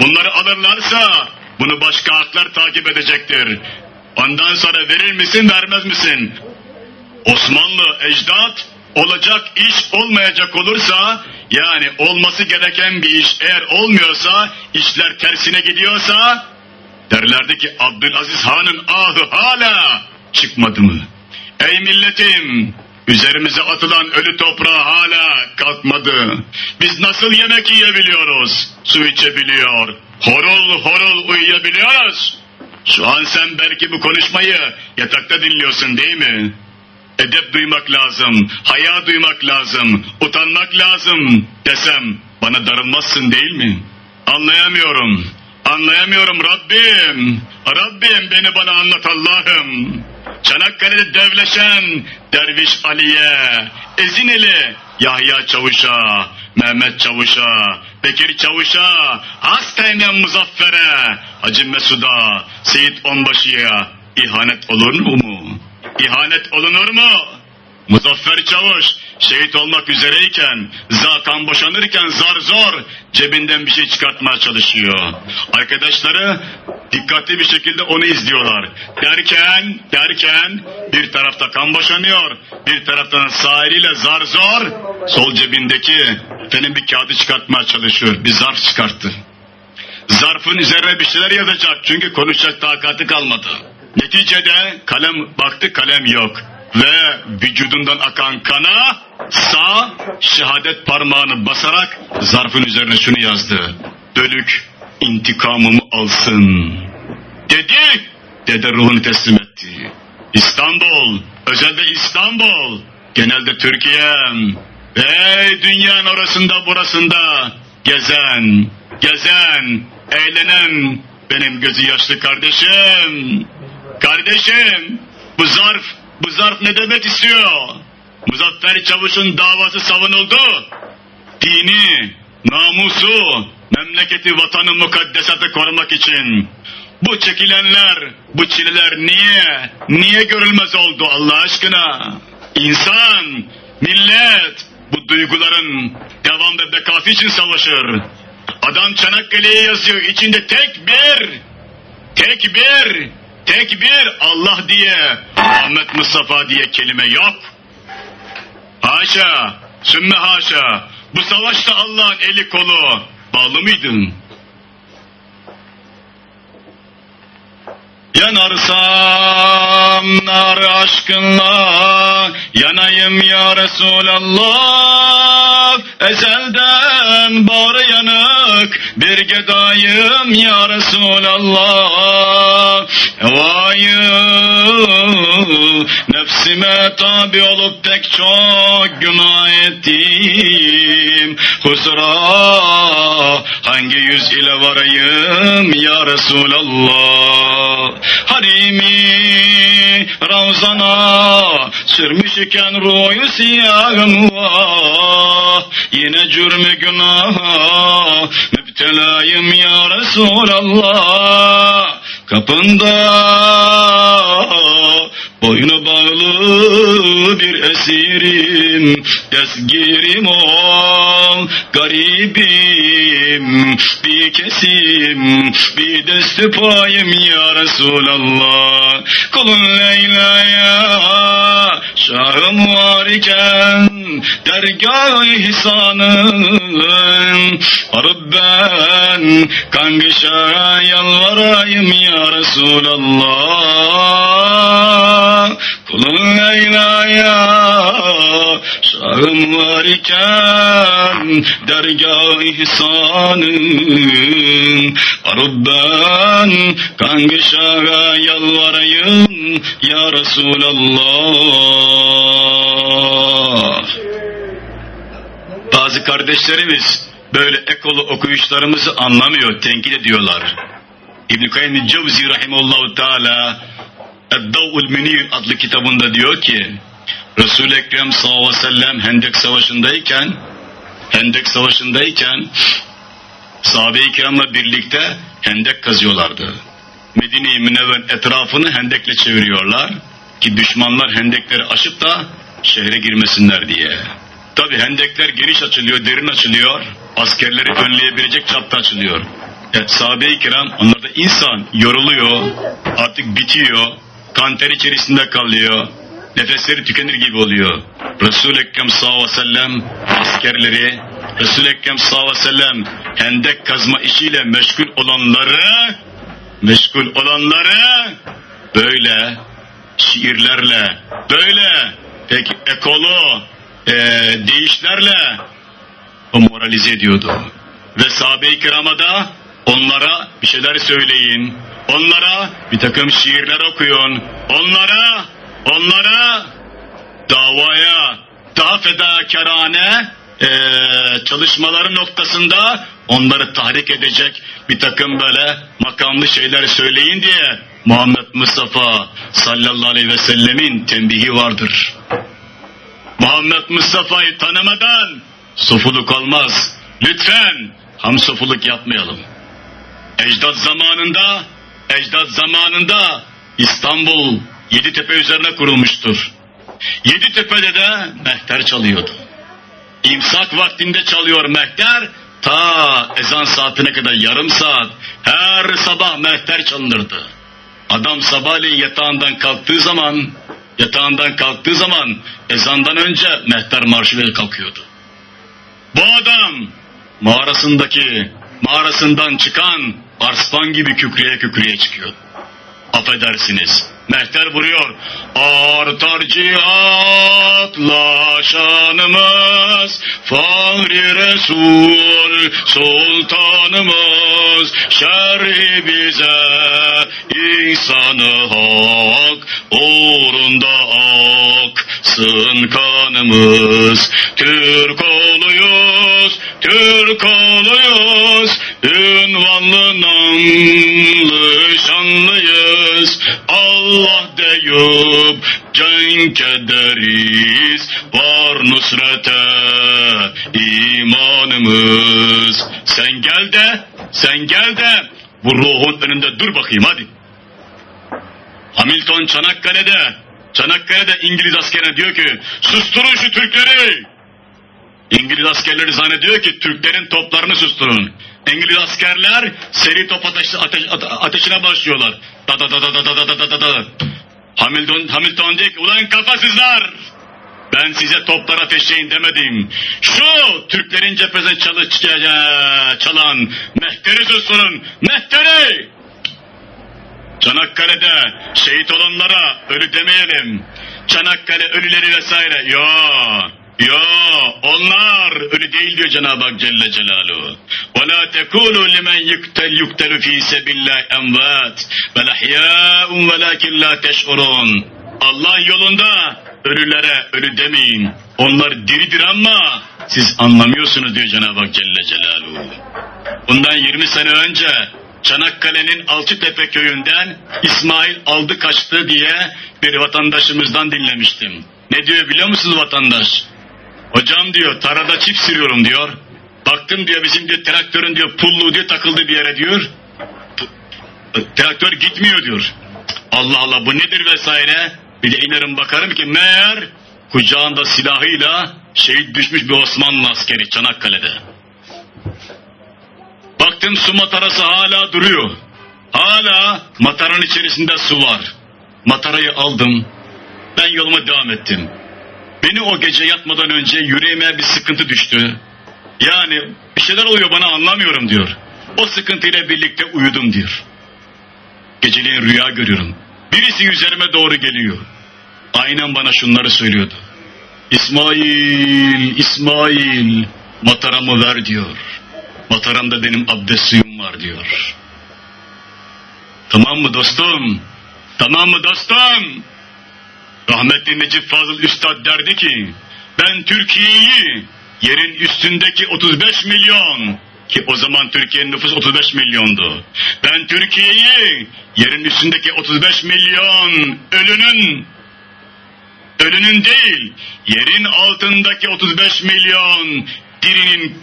A: Bunları alırlarsa bunu başka haklar takip edecektir. Ondan sonra verir misin vermez misin? Osmanlı ecdat olacak iş olmayacak olursa yani olması gereken bir iş eğer olmuyorsa işler tersine gidiyorsa derlerdi ki Abdülaziz Han'ın ahı hala çıkmadı mı? Ey milletim üzerimize atılan ölü toprağı hala kalkmadı. Biz nasıl yemek yiyebiliyoruz? Su içebiliyor. Horul horul uyuyabiliyoruz. Şu an sen belki bu konuşmayı yatakta dinliyorsun değil mi? edep duymak lazım, haya duymak lazım, utanmak lazım desem bana darılmazsın değil mi? Anlayamıyorum, anlayamıyorum Rabbim. Rabbim beni bana anlat Allah'ım. Çanakkale'de devleşen Derviş Ali'ye, Ezineli Yahya Çavuş'a, Mehmet Çavuş'a, Bekir Çavuş'a, Hastaynen Muzaffer'e, Hacı Mesud'a, Seyit Onbaşı'ya ihanet olur mu? İhanet olunur mu? Muzaffer Çavuş şehit olmak üzereyken, zaten boşanırken zar zor cebinden bir şey çıkartmaya çalışıyor. Arkadaşları dikkatli bir şekilde onu izliyorlar. Derken, derken bir tarafta kan boşanıyor, bir taraftan sağ eliyle zar zor sol cebindeki efendim bir kağıdı çıkartmaya çalışıyor. Bir zarf çıkarttı. Zarfın üzerine bir şeyler yazacak çünkü konuşacak takatı kalmadı. Neticede kalem baktı kalem yok ve vücudundan akan kana sağ şehadet parmağını basarak zarfın üzerine şunu yazdı. Bölük intikamımı alsın. Dedi, dede ruhunu teslim etti. İstanbul, özelde İstanbul, genelde Türkiye, ey dünyanın orasında burasında gezen, gezen, eğlenen benim gözü yaşlı kardeşim. Kardeşim, bu zarf, bu zarf ne demek istiyor? Muzaffer Çavuş'un davası savunuldu. Dini, namusu, memleketi, vatanı, mukaddesatı korumak için. Bu çekilenler, bu çileler niye, niye görülmez oldu Allah aşkına? İnsan, millet bu duyguların devam ve bekası için savaşır. Adam Çanakkale'ye yazıyor, içinde tek bir, tek bir, tek bir Allah diye, Ahmet Mustafa diye kelime yok. Haşa, sümme haşa, bu savaşta Allah'ın eli kolu bağlı mıydın? Yanarsam nar aşkınla yanayım ya Resulallah. Ezelden bağrı yanık bir gedayım ya Resulallah. Hevayı nefsime tabi olup pek çok günah ettim. Huzura hangi yüz ile varayım ya Resulallah harimi Ravzana sürmüş iken ruyu siyahım vah. Yine cürmü günaha müptelayım ya Resulallah. Kapında boynu bağlı bir esirim desgirim ol garibim. Bir kesim bir desti payım ya Resulallah. Kulun Leyla'ya şahım var iken dergah ihsanın arıp ben kangışa yalvarayım ya Resulallah kulun Leyla'ya şahım var iken dergah ihsanın arıp ben kangışa yalvarayım ya Resulallah bazı kardeşlerimiz böyle ekolu okuyuşlarımızı anlamıyor, tenkit ediyorlar. İbn-i Kayyum Cevzi Rahimallahu Teala Eddavul Münir adlı kitabında diyor ki Resul-i Ekrem sallallahu aleyhi ve sellem Hendek Savaşı'ndayken Hendek Savaşı'ndayken sahabe-i kiramla birlikte hendek kazıyorlardı. Medine-i Münevver etrafını hendekle çeviriyorlar ki düşmanlar hendekleri aşıp da şehre girmesinler diye. Tabi hendekler geniş açılıyor, derin açılıyor. Askerleri önleyebilecek çapta açılıyor. E, sahabe-i kiram onlar da insan yoruluyor, artık bitiyor, kanter içerisinde kalıyor, nefesleri tükenir gibi oluyor. Resul-i Ekrem sallallahu aleyhi ve sellem askerleri, Resul-i Ekrem sallallahu aleyhi ve sellem hendek kazma işiyle meşgul olanları, meşgul olanları böyle şiirlerle, böyle pek ekolu e, deyişlerle o moralize ediyordu. Ve sahabe-i kirama da onlara bir şeyler söyleyin, onlara bir takım şiirler okuyun, onlara, onlara davaya daha fedakarane e, çalışmaları noktasında onları tahrik edecek bir takım böyle makamlı şeyler söyleyin diye Muhammed Mustafa sallallahu aleyhi ve sellemin tembihi vardır. Muhammed Mustafa'yı tanımadan sofuluk olmaz. Lütfen ham sofuluk yapmayalım. Ecdat zamanında, ecdat zamanında İstanbul Yeditepe üzerine kurulmuştur. Yeditepe'de de mehter çalıyordu. İmsak vaktinde çalıyor mehter, ta ezan saatine kadar yarım saat her sabah mehter çalınırdı. Adam sabahleyin yatağından kalktığı zaman, yatağından kalktığı zaman ezandan önce mehter marşıyla kalkıyordu. Bu adam mağarasındaki, mağarasından çıkan arslan gibi kükreye kükreye çıkıyor. Affedersiniz. Mehter vuruyor. Artar cihatla şanımız, Fahri Resul sultanımız, şer'i bize ihsanı hak, uğrunda aksın kanımız. Türk oluyuz, Türk oluyuz, ünvanlı namlı şanlıyız. Allah deyip cenk ederiz, var nusrete imanımız. Sen gel de, sen gel de bu ruhun önünde dur bakayım hadi. Hamilton Çanakkale'de, Çanakkale'de İngiliz askerine diyor ki susturun şu Türkleri. İngiliz askerleri zannediyor ki Türklerin toplarını susturun. İngiliz askerler seri top ateş, ateş, ateşine başlıyorlar. Da da da da da da da da da da. Hamilton, Hamilton ki ulan kafasızlar. Ben size toplar ateşleyin demedim. Şu Türklerin cephesine çalı, çalan mehteri susturun. Mehteri! Çanakkale'de şehit olanlara ölü demeyelim. Çanakkale ölüleri vesaire. Yo, yo, onlar ölü değil diyor Cenab-ı Hak Celle Celaluhu. وَلَا تَكُولُوا لِمَنْ يُقْتَلْ يُقْتَلُ ف۪ي سَبِلَّهِ اَمْوَاتٍ بَلْ اَحْيَاءٌ وَلَكِنْ لَا تَشْعُرُونَ Allah yolunda ölülere ölü demeyin. Onlar diridir ama siz anlamıyorsunuz diyor Cenab-ı Hak Celle Celaluhu. Bundan 20 sene önce Çanakkale'nin Alçıtepe köyünden İsmail aldı kaçtı diye bir vatandaşımızdan dinlemiştim. Ne diyor biliyor musunuz vatandaş? Hocam diyor tarada çift sürüyorum diyor. Baktım diyor bizim diyor traktörün diyor pullu diye takıldı bir yere diyor. Traktör gitmiyor diyor. Allah Allah bu nedir vesaire. Bir de inerim bakarım ki meğer kucağında silahıyla şehit düşmüş bir Osmanlı askeri Çanakkale'de. Baktım su matarası hala duruyor. Hala mataranın içerisinde su var. Matarayı aldım. Ben yoluma devam ettim. Beni o gece yatmadan önce yüreğime bir sıkıntı düştü. Yani bir şeyler oluyor bana anlamıyorum diyor. O sıkıntıyla birlikte uyudum diyor. Geceliğin rüya görüyorum. Birisi üzerime doğru geliyor. Aynen bana şunları söylüyordu. İsmail, İsmail mataramı ver diyor. Mataramda benim abdest suyum var diyor. Tamam mı dostum? Tamam mı dostum? Rahmetli Necip Fazıl Üstad derdi ki ben Türkiye'yi yerin üstündeki 35 milyon ki o zaman Türkiye'nin nüfusu 35 milyondu. Ben Türkiye'yi yerin üstündeki 35 milyon ölünün ölünün değil yerin altındaki 35 milyon dirinin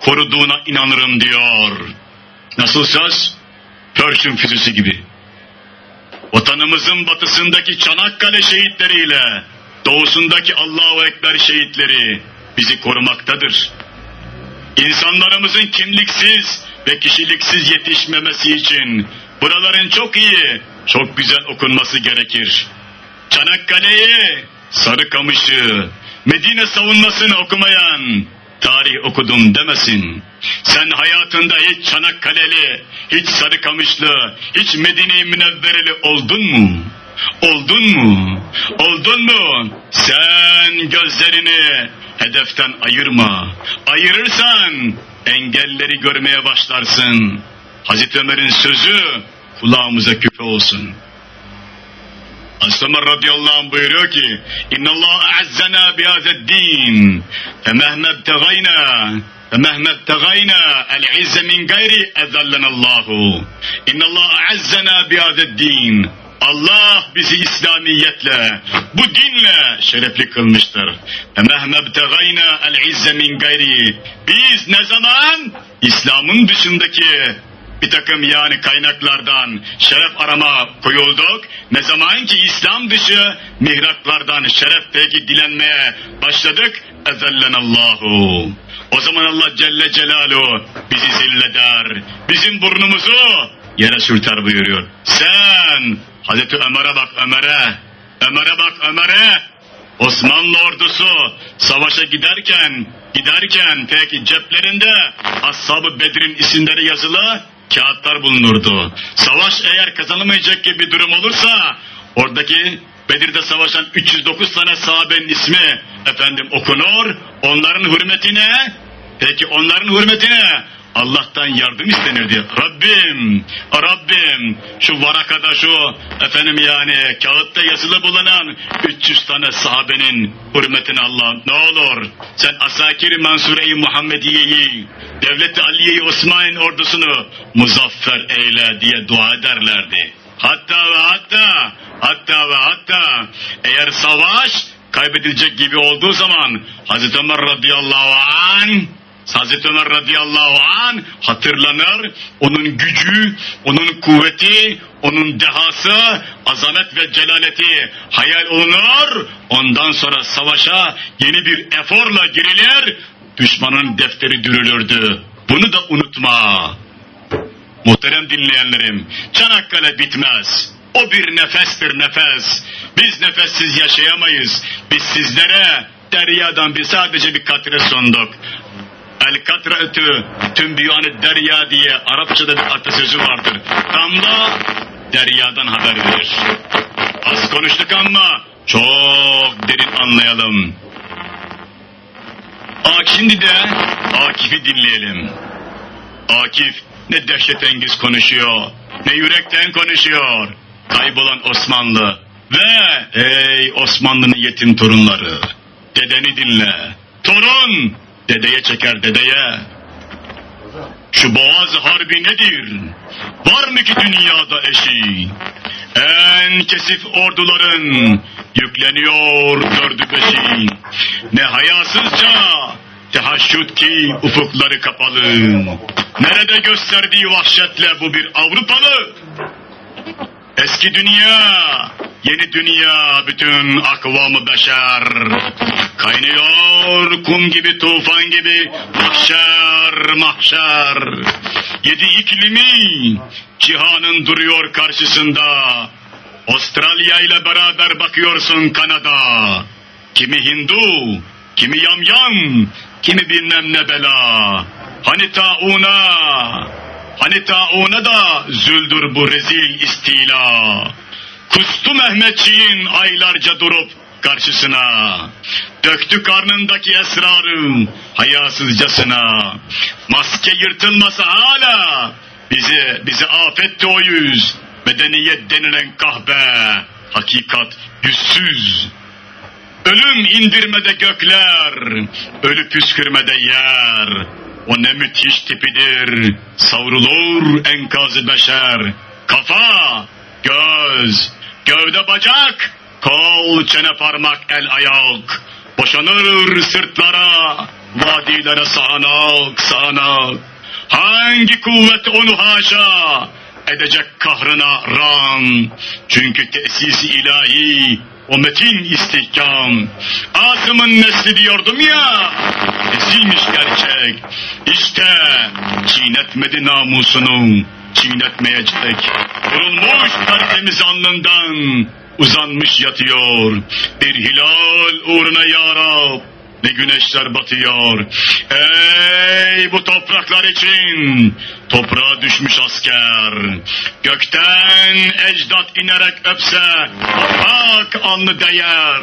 A: koruduğuna inanırım diyor. Nasıl söz? Perşün füzesi gibi. Vatanımızın batısındaki Çanakkale şehitleriyle doğusundaki Allahu Ekber şehitleri bizi korumaktadır. İnsanlarımızın kimliksiz ve kişiliksiz yetişmemesi için buraların çok iyi, çok güzel okunması gerekir. Çanakkale'yi, Sarıkamış'ı, Medine savunmasını okumayan tarih okudum demesin. Sen hayatında hiç Çanakkale'li, hiç Sarıkamışlı, hiç Medine-i Münevvereli oldun mu? Oldun mu? Oldun mu? Sen gözlerini hedeften ayırma. Ayırırsan engelleri görmeye başlarsın. Hazreti Ömer'in sözü kulağımıza küpe olsun. Hazreti Ömer radıyallahu anh buyuruyor ki İnna Allah azzana bihazed din femehme btegayna فمهما ابتغينا العز من غير أذلنا الله إن الله أعزنا بهذا الدين Allah bizi İslamiyetle, bu dinle şerefli kılmıştır. Mehme btegayna el izze min gayri. Biz ne zaman İslam'ın dışındaki bir takım yani kaynaklardan şeref arama koyulduk. Ne zaman ki İslam dışı mihraklardan şeref peki dilenmeye başladık. Ezellenallahu. O zaman Allah Celle Celaluhu bizi zilleder. Bizim burnumuzu yere sürter buyuruyor. Sen Hazreti Ömer'e bak Ömer'e. Ömer'e bak Ömer'e. Osmanlı ordusu savaşa giderken giderken peki ceplerinde Ashab-ı Bedir'in isimleri yazılı kağıtlar bulunurdu. Savaş eğer kazanamayacak gibi bir durum olursa oradaki Bedir'de savaşan 309 tane sahabenin ismi efendim okunur. Onların hürmetine peki onların hürmetine Allah'tan yardım istenirdi. Rabbim, Rabbim şu varakada şu efendim yani kağıtta yazılı bulunan 300 tane sahabenin hürmetine Allah ne olur sen Asakir Mansure-i Muhammediye'yi Devlet-i Aliye-i Osman'ın ordusunu muzaffer eyle diye dua ederlerdi. Hatta ve hatta hatta ve hatta eğer savaş kaybedilecek gibi olduğu zaman Hazreti Ömer radıyallahu anh Hazreti Ömer radıyallahu an hatırlanır. Onun gücü, onun kuvveti, onun dehası, azamet ve celaleti hayal olunur. Ondan sonra savaşa yeni bir eforla girilir. Düşmanın defteri dürülürdü. Bunu da unutma. Muhterem dinleyenlerim, Çanakkale bitmez. O bir nefestir nefes. Biz nefessiz yaşayamayız. Biz sizlere deryadan bir sadece bir katre sunduk. El katre'tü tümbüyanı derya diye Arapçada bir atasözü vardır. Damla deryadan haber verir. Az konuştuk ama çok derin anlayalım. Aa, şimdi de Akif'i dinleyelim. Akif ne dehşetengiz konuşuyor, ne yürekten konuşuyor. Kaybolan Osmanlı ve ey Osmanlı'nın yetim torunları. Dedeni dinle. Torun dedeye çeker dedeye. Şu boğaz harbi nedir? Var mı ki dünyada eşi? En kesif orduların yükleniyor dördü beşi. Ne hayasızca tehaşşut ki ufukları kapalı. Nerede gösterdiği vahşetle bu bir Avrupalı? Eski dünya, yeni dünya, bütün akvamı beşer. Kaynıyor kum gibi, tufan gibi, mahşer, mahşer. Yedi iklimi, cihanın duruyor karşısında. Avustralya ile beraber bakıyorsun Kanada. Kimi Hindu, kimi yamyam, kimi bilmem ne bela. Hani tauna, hani tauna da züldür bu rezil istila. Kustu Mehmetçiğin aylarca durup karşısına. Döktü karnındaki esrarı hayasızcasına. Maske yırtılmasa hala bizi bizi afetti o yüz. Medeniyet denilen kahve. Hakikat yüzsüz. Ölüm indirmede gökler, ölü püskürmede yer. O ne müthiş tipidir, savrulur enkazı beşer. Kafa, göz, gövde bacak, kol, çene parmak, el ayak. Boşanır sırtlara, vadilere sağanak, sağanak. Hangi kuvvet onu haşa edecek kahrına ram. Çünkü tesisi ilahi o metin istihkam. Asım'ın nesli diyordum ya, ezilmiş gerçek. İşte çiğnetmedi namusunu, çiğnetmeyecek. Vurulmuş tertemiz alnından, uzanmış yatıyor. Bir hilal uğruna ya ne güneşler batıyor. Ey bu topraklar için toprağa düşmüş asker. Gökten ecdat inerek öpse bak alnı değer.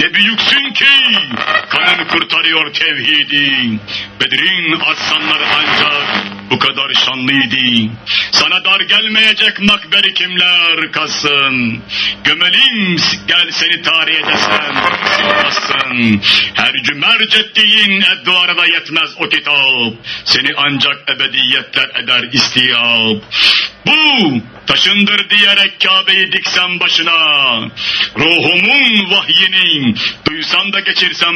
A: Ne büyüksün ki kanın kurtarıyor tevhidi. Bedir'in aslanları ancak bu kadar şanlıydı. Sana dar gelmeyecek makberi kimler kalsın. Gömelim gel seni tarihe silmezsin. Her cümerc ettiğin yetmez o kitap. Seni ancak ebediyetler eder istiyap. Bu taşındır diyerek Kabe'yi diksem başına. Ruhumun vahyini duysam da geçirsem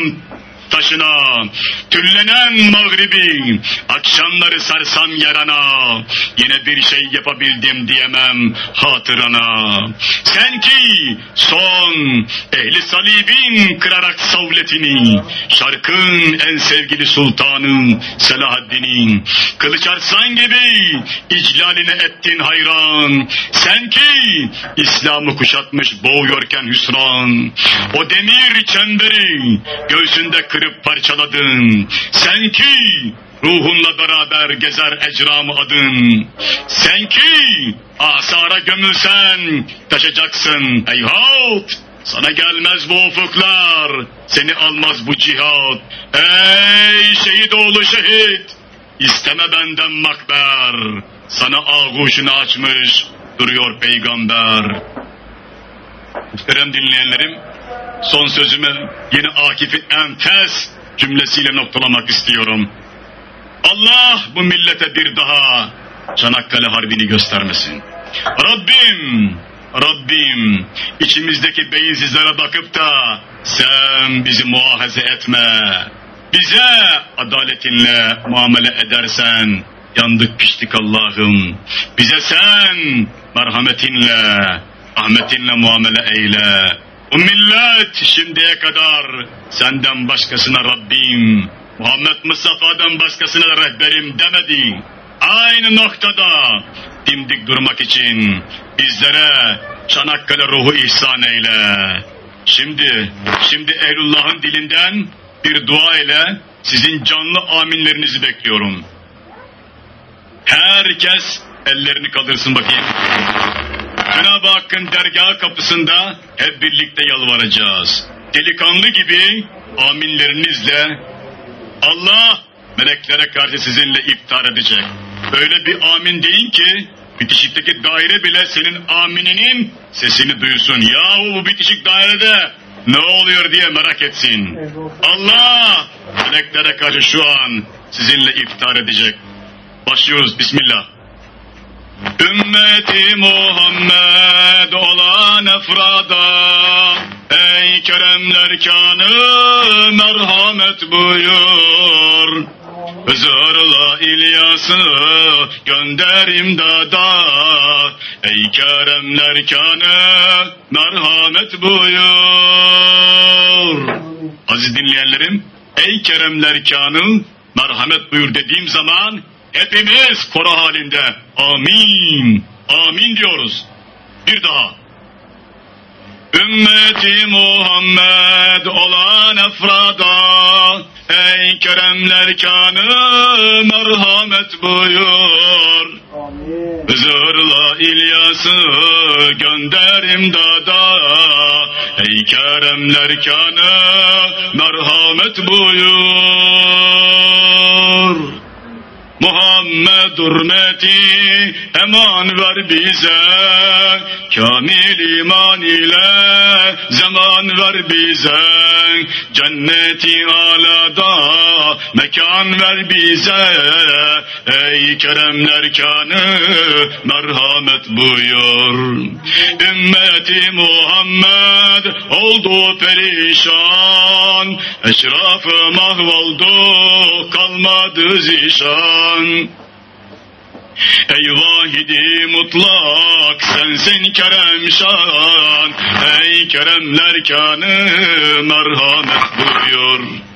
A: taşına, tüllenen mağribi, akşamları sarsam yarana, yine bir şey yapabildim diyemem hatırana. Sen ki son ehli salibin kırarak savletini, şarkın en sevgili sultanın Selahaddin'in, kılıç arslan gibi iclaline ettin hayran. Sen ki İslam'ı kuşatmış boğuyorken hüsran, o demir çemberi göğsünde kırıp parçaladın. Sen ki ruhunla beraber gezer ecramı adın. Sen ki asara gömülsen taşacaksın heyhat. Sana gelmez bu ufuklar, seni almaz bu cihat. Ey şehit oğlu şehit, isteme benden makber. Sana ağuşunu açmış duruyor peygamber. Muhterem dinleyenlerim, son sözümü yine Akif'in enfes cümlesiyle noktalamak istiyorum. Allah bu millete bir daha Çanakkale Harbi'ni göstermesin. Rabbim, Rabbim içimizdeki beyinsizlere bakıp da sen bizi muahaze etme. Bize adaletinle muamele edersen yandık piştik Allah'ım. Bize sen merhametinle, rahmetinle muamele eyle. Bu millet şimdiye kadar senden başkasına Rabbim, Muhammed Mustafa'dan başkasına da rehberim demedi. Aynı noktada dimdik durmak için bizlere Çanakkale ruhu ihsan eyle. Şimdi, şimdi Ehlullah'ın dilinden bir dua ile sizin canlı aminlerinizi bekliyorum. Herkes ellerini kaldırsın bakayım. Cenab-ı Hakk'ın dergahı kapısında hep birlikte yalvaracağız. Delikanlı gibi aminlerinizle Allah meleklere karşı sizinle iftar edecek. Böyle bir amin deyin ki bitişikteki daire bile senin amininin sesini duysun. Yahu bu bitişik dairede ne oluyor diye merak etsin. Allah meleklere karşı şu an sizinle iftar edecek. Başlıyoruz. Bismillah. Ümmeti Muhammed olan efrada Ey keremler kanı merhamet buyur. Hızırla İlyas'ı gönder imdada Ey keremler kanı merhamet buyur. Aziz dinleyenlerim Ey keremler kanı merhamet buyur dediğim zaman hepimiz koro halinde amin amin diyoruz. Bir daha. Ümmeti Muhammed olan efrada ey keremler kanı merhamet buyur. Zırla İlyas'ı gönder imdada ey keremler kanı merhamet buyur. Muhammed hürmeti eman ver bize. Kamil iman ile zaman ver bize. Cenneti alada mekan ver bize. Ey keremler kanı merhamet buyur. Ümmeti Muhammed oldu perişan. Eşrafı mahvoldu kalmadı zişan Ey vahidi mutlak sensin kerem şan. Ey keremler kanı merhamet buyur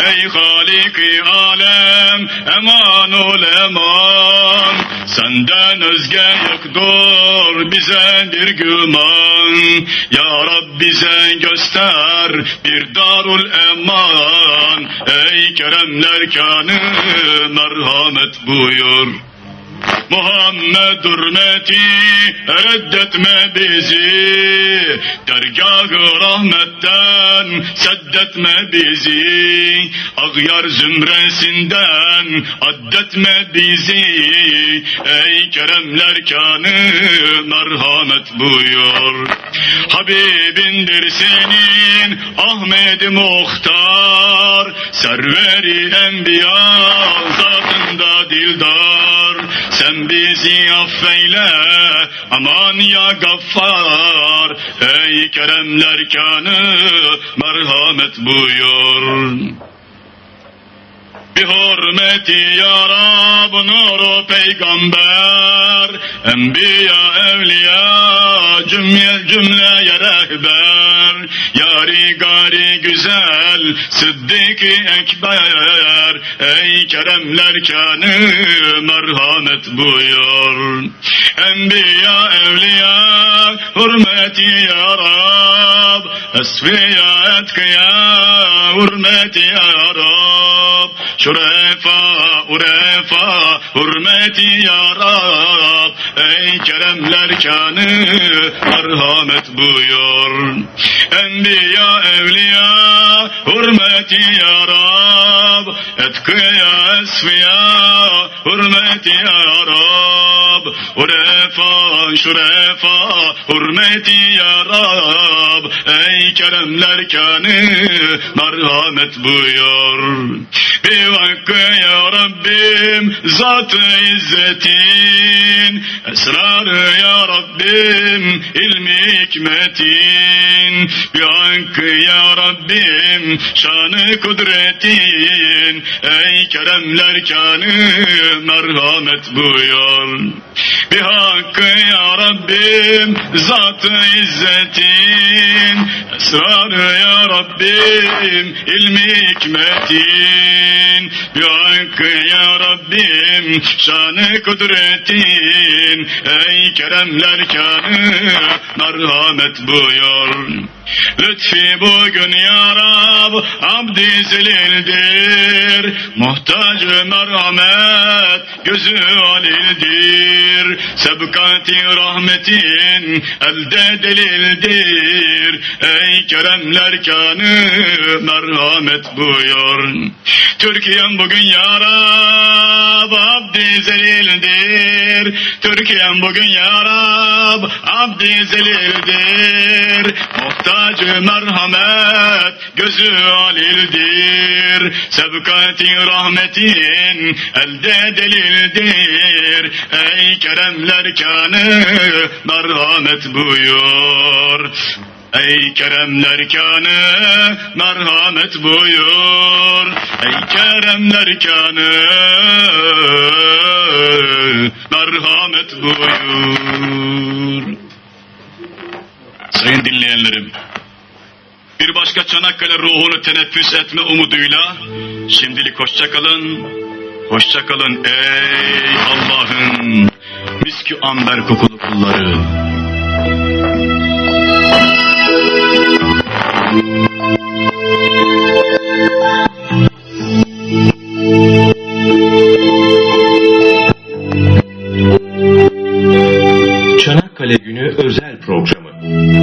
A: Ey Halik-i Alem emanul eman. Senden özge yoktur bize bir güman. Ya Rab bize göster bir darul eman. Ey keremler kanı merhamet buyur Muhammed hürmeti reddetme bizi. Dergah-ı rahmetten seddetme bizi. Ağyar zümresinden addetme bizi. Ey keremler kanı merhamet buyur. Habibindir senin Ahmet Muhtar. Serveri enbiya zatında dildar sen bizi affeyle aman ya gaffar. Ey keremler kanı merhamet buyur bir hürmeti ya nuru peygamber. Enbiya evliya cümle cümleye rehber. Yari gari güzel Sıddık-ı Ekber. Ey keremler kanı merhamet buyur. Enbiya evliya hürmeti ya Rab. Esfiya etkiya hürmeti ya Şurefa, urefa, hürmeti ya Rab. Ey keremler kanı merhamet buyur. Enbiya evliya hürmeti ya Rab. Etkiya esfiya hürmeti ya Rab. Urefa, şurefa, hürmeti ya Rab. Ey keremler kanı merhamet buyur. Bir hakkı ya Rabbim zat-ı izzetin. Esrarı ya Rabbim ilmi hikmetin. Bir hakkı ya Rabbim şanı kudretin. Ey keremler kanı merhamet buyur. Bir hakkı ya Rabbim zat-ı izzetin. Esrarı ya Rabbim ilmi hikmetin bir hakkı ya Rabbim şanı kudretin ey keremler kanı merhamet buyur Lütfi bugün ya Rab abdi zelildir. Muhtacı merhamet gözü alildir. Sebkati rahmetin elde delildir. Ey keremler kanı merhamet buyur. Türkiye'm bugün ya Rab abdi Türkiye'm bugün ya Rab abdi zelildir Muhtacı merhamet gözü alildir. Sebkati rahmetin elde delildir Ey keremler kanı merhamet buyur. Ey keremler kanı merhamet buyur. Ey keremler kanı merhamet buyur Sayın dinleyenlerim bir başka Çanakkale ruhunu teneffüs etme umuduyla şimdilik hoşçakalın hoşçakalın ey Allah'ın miskü amber kokulu kulları
H: Çanakkale Günü özel programı.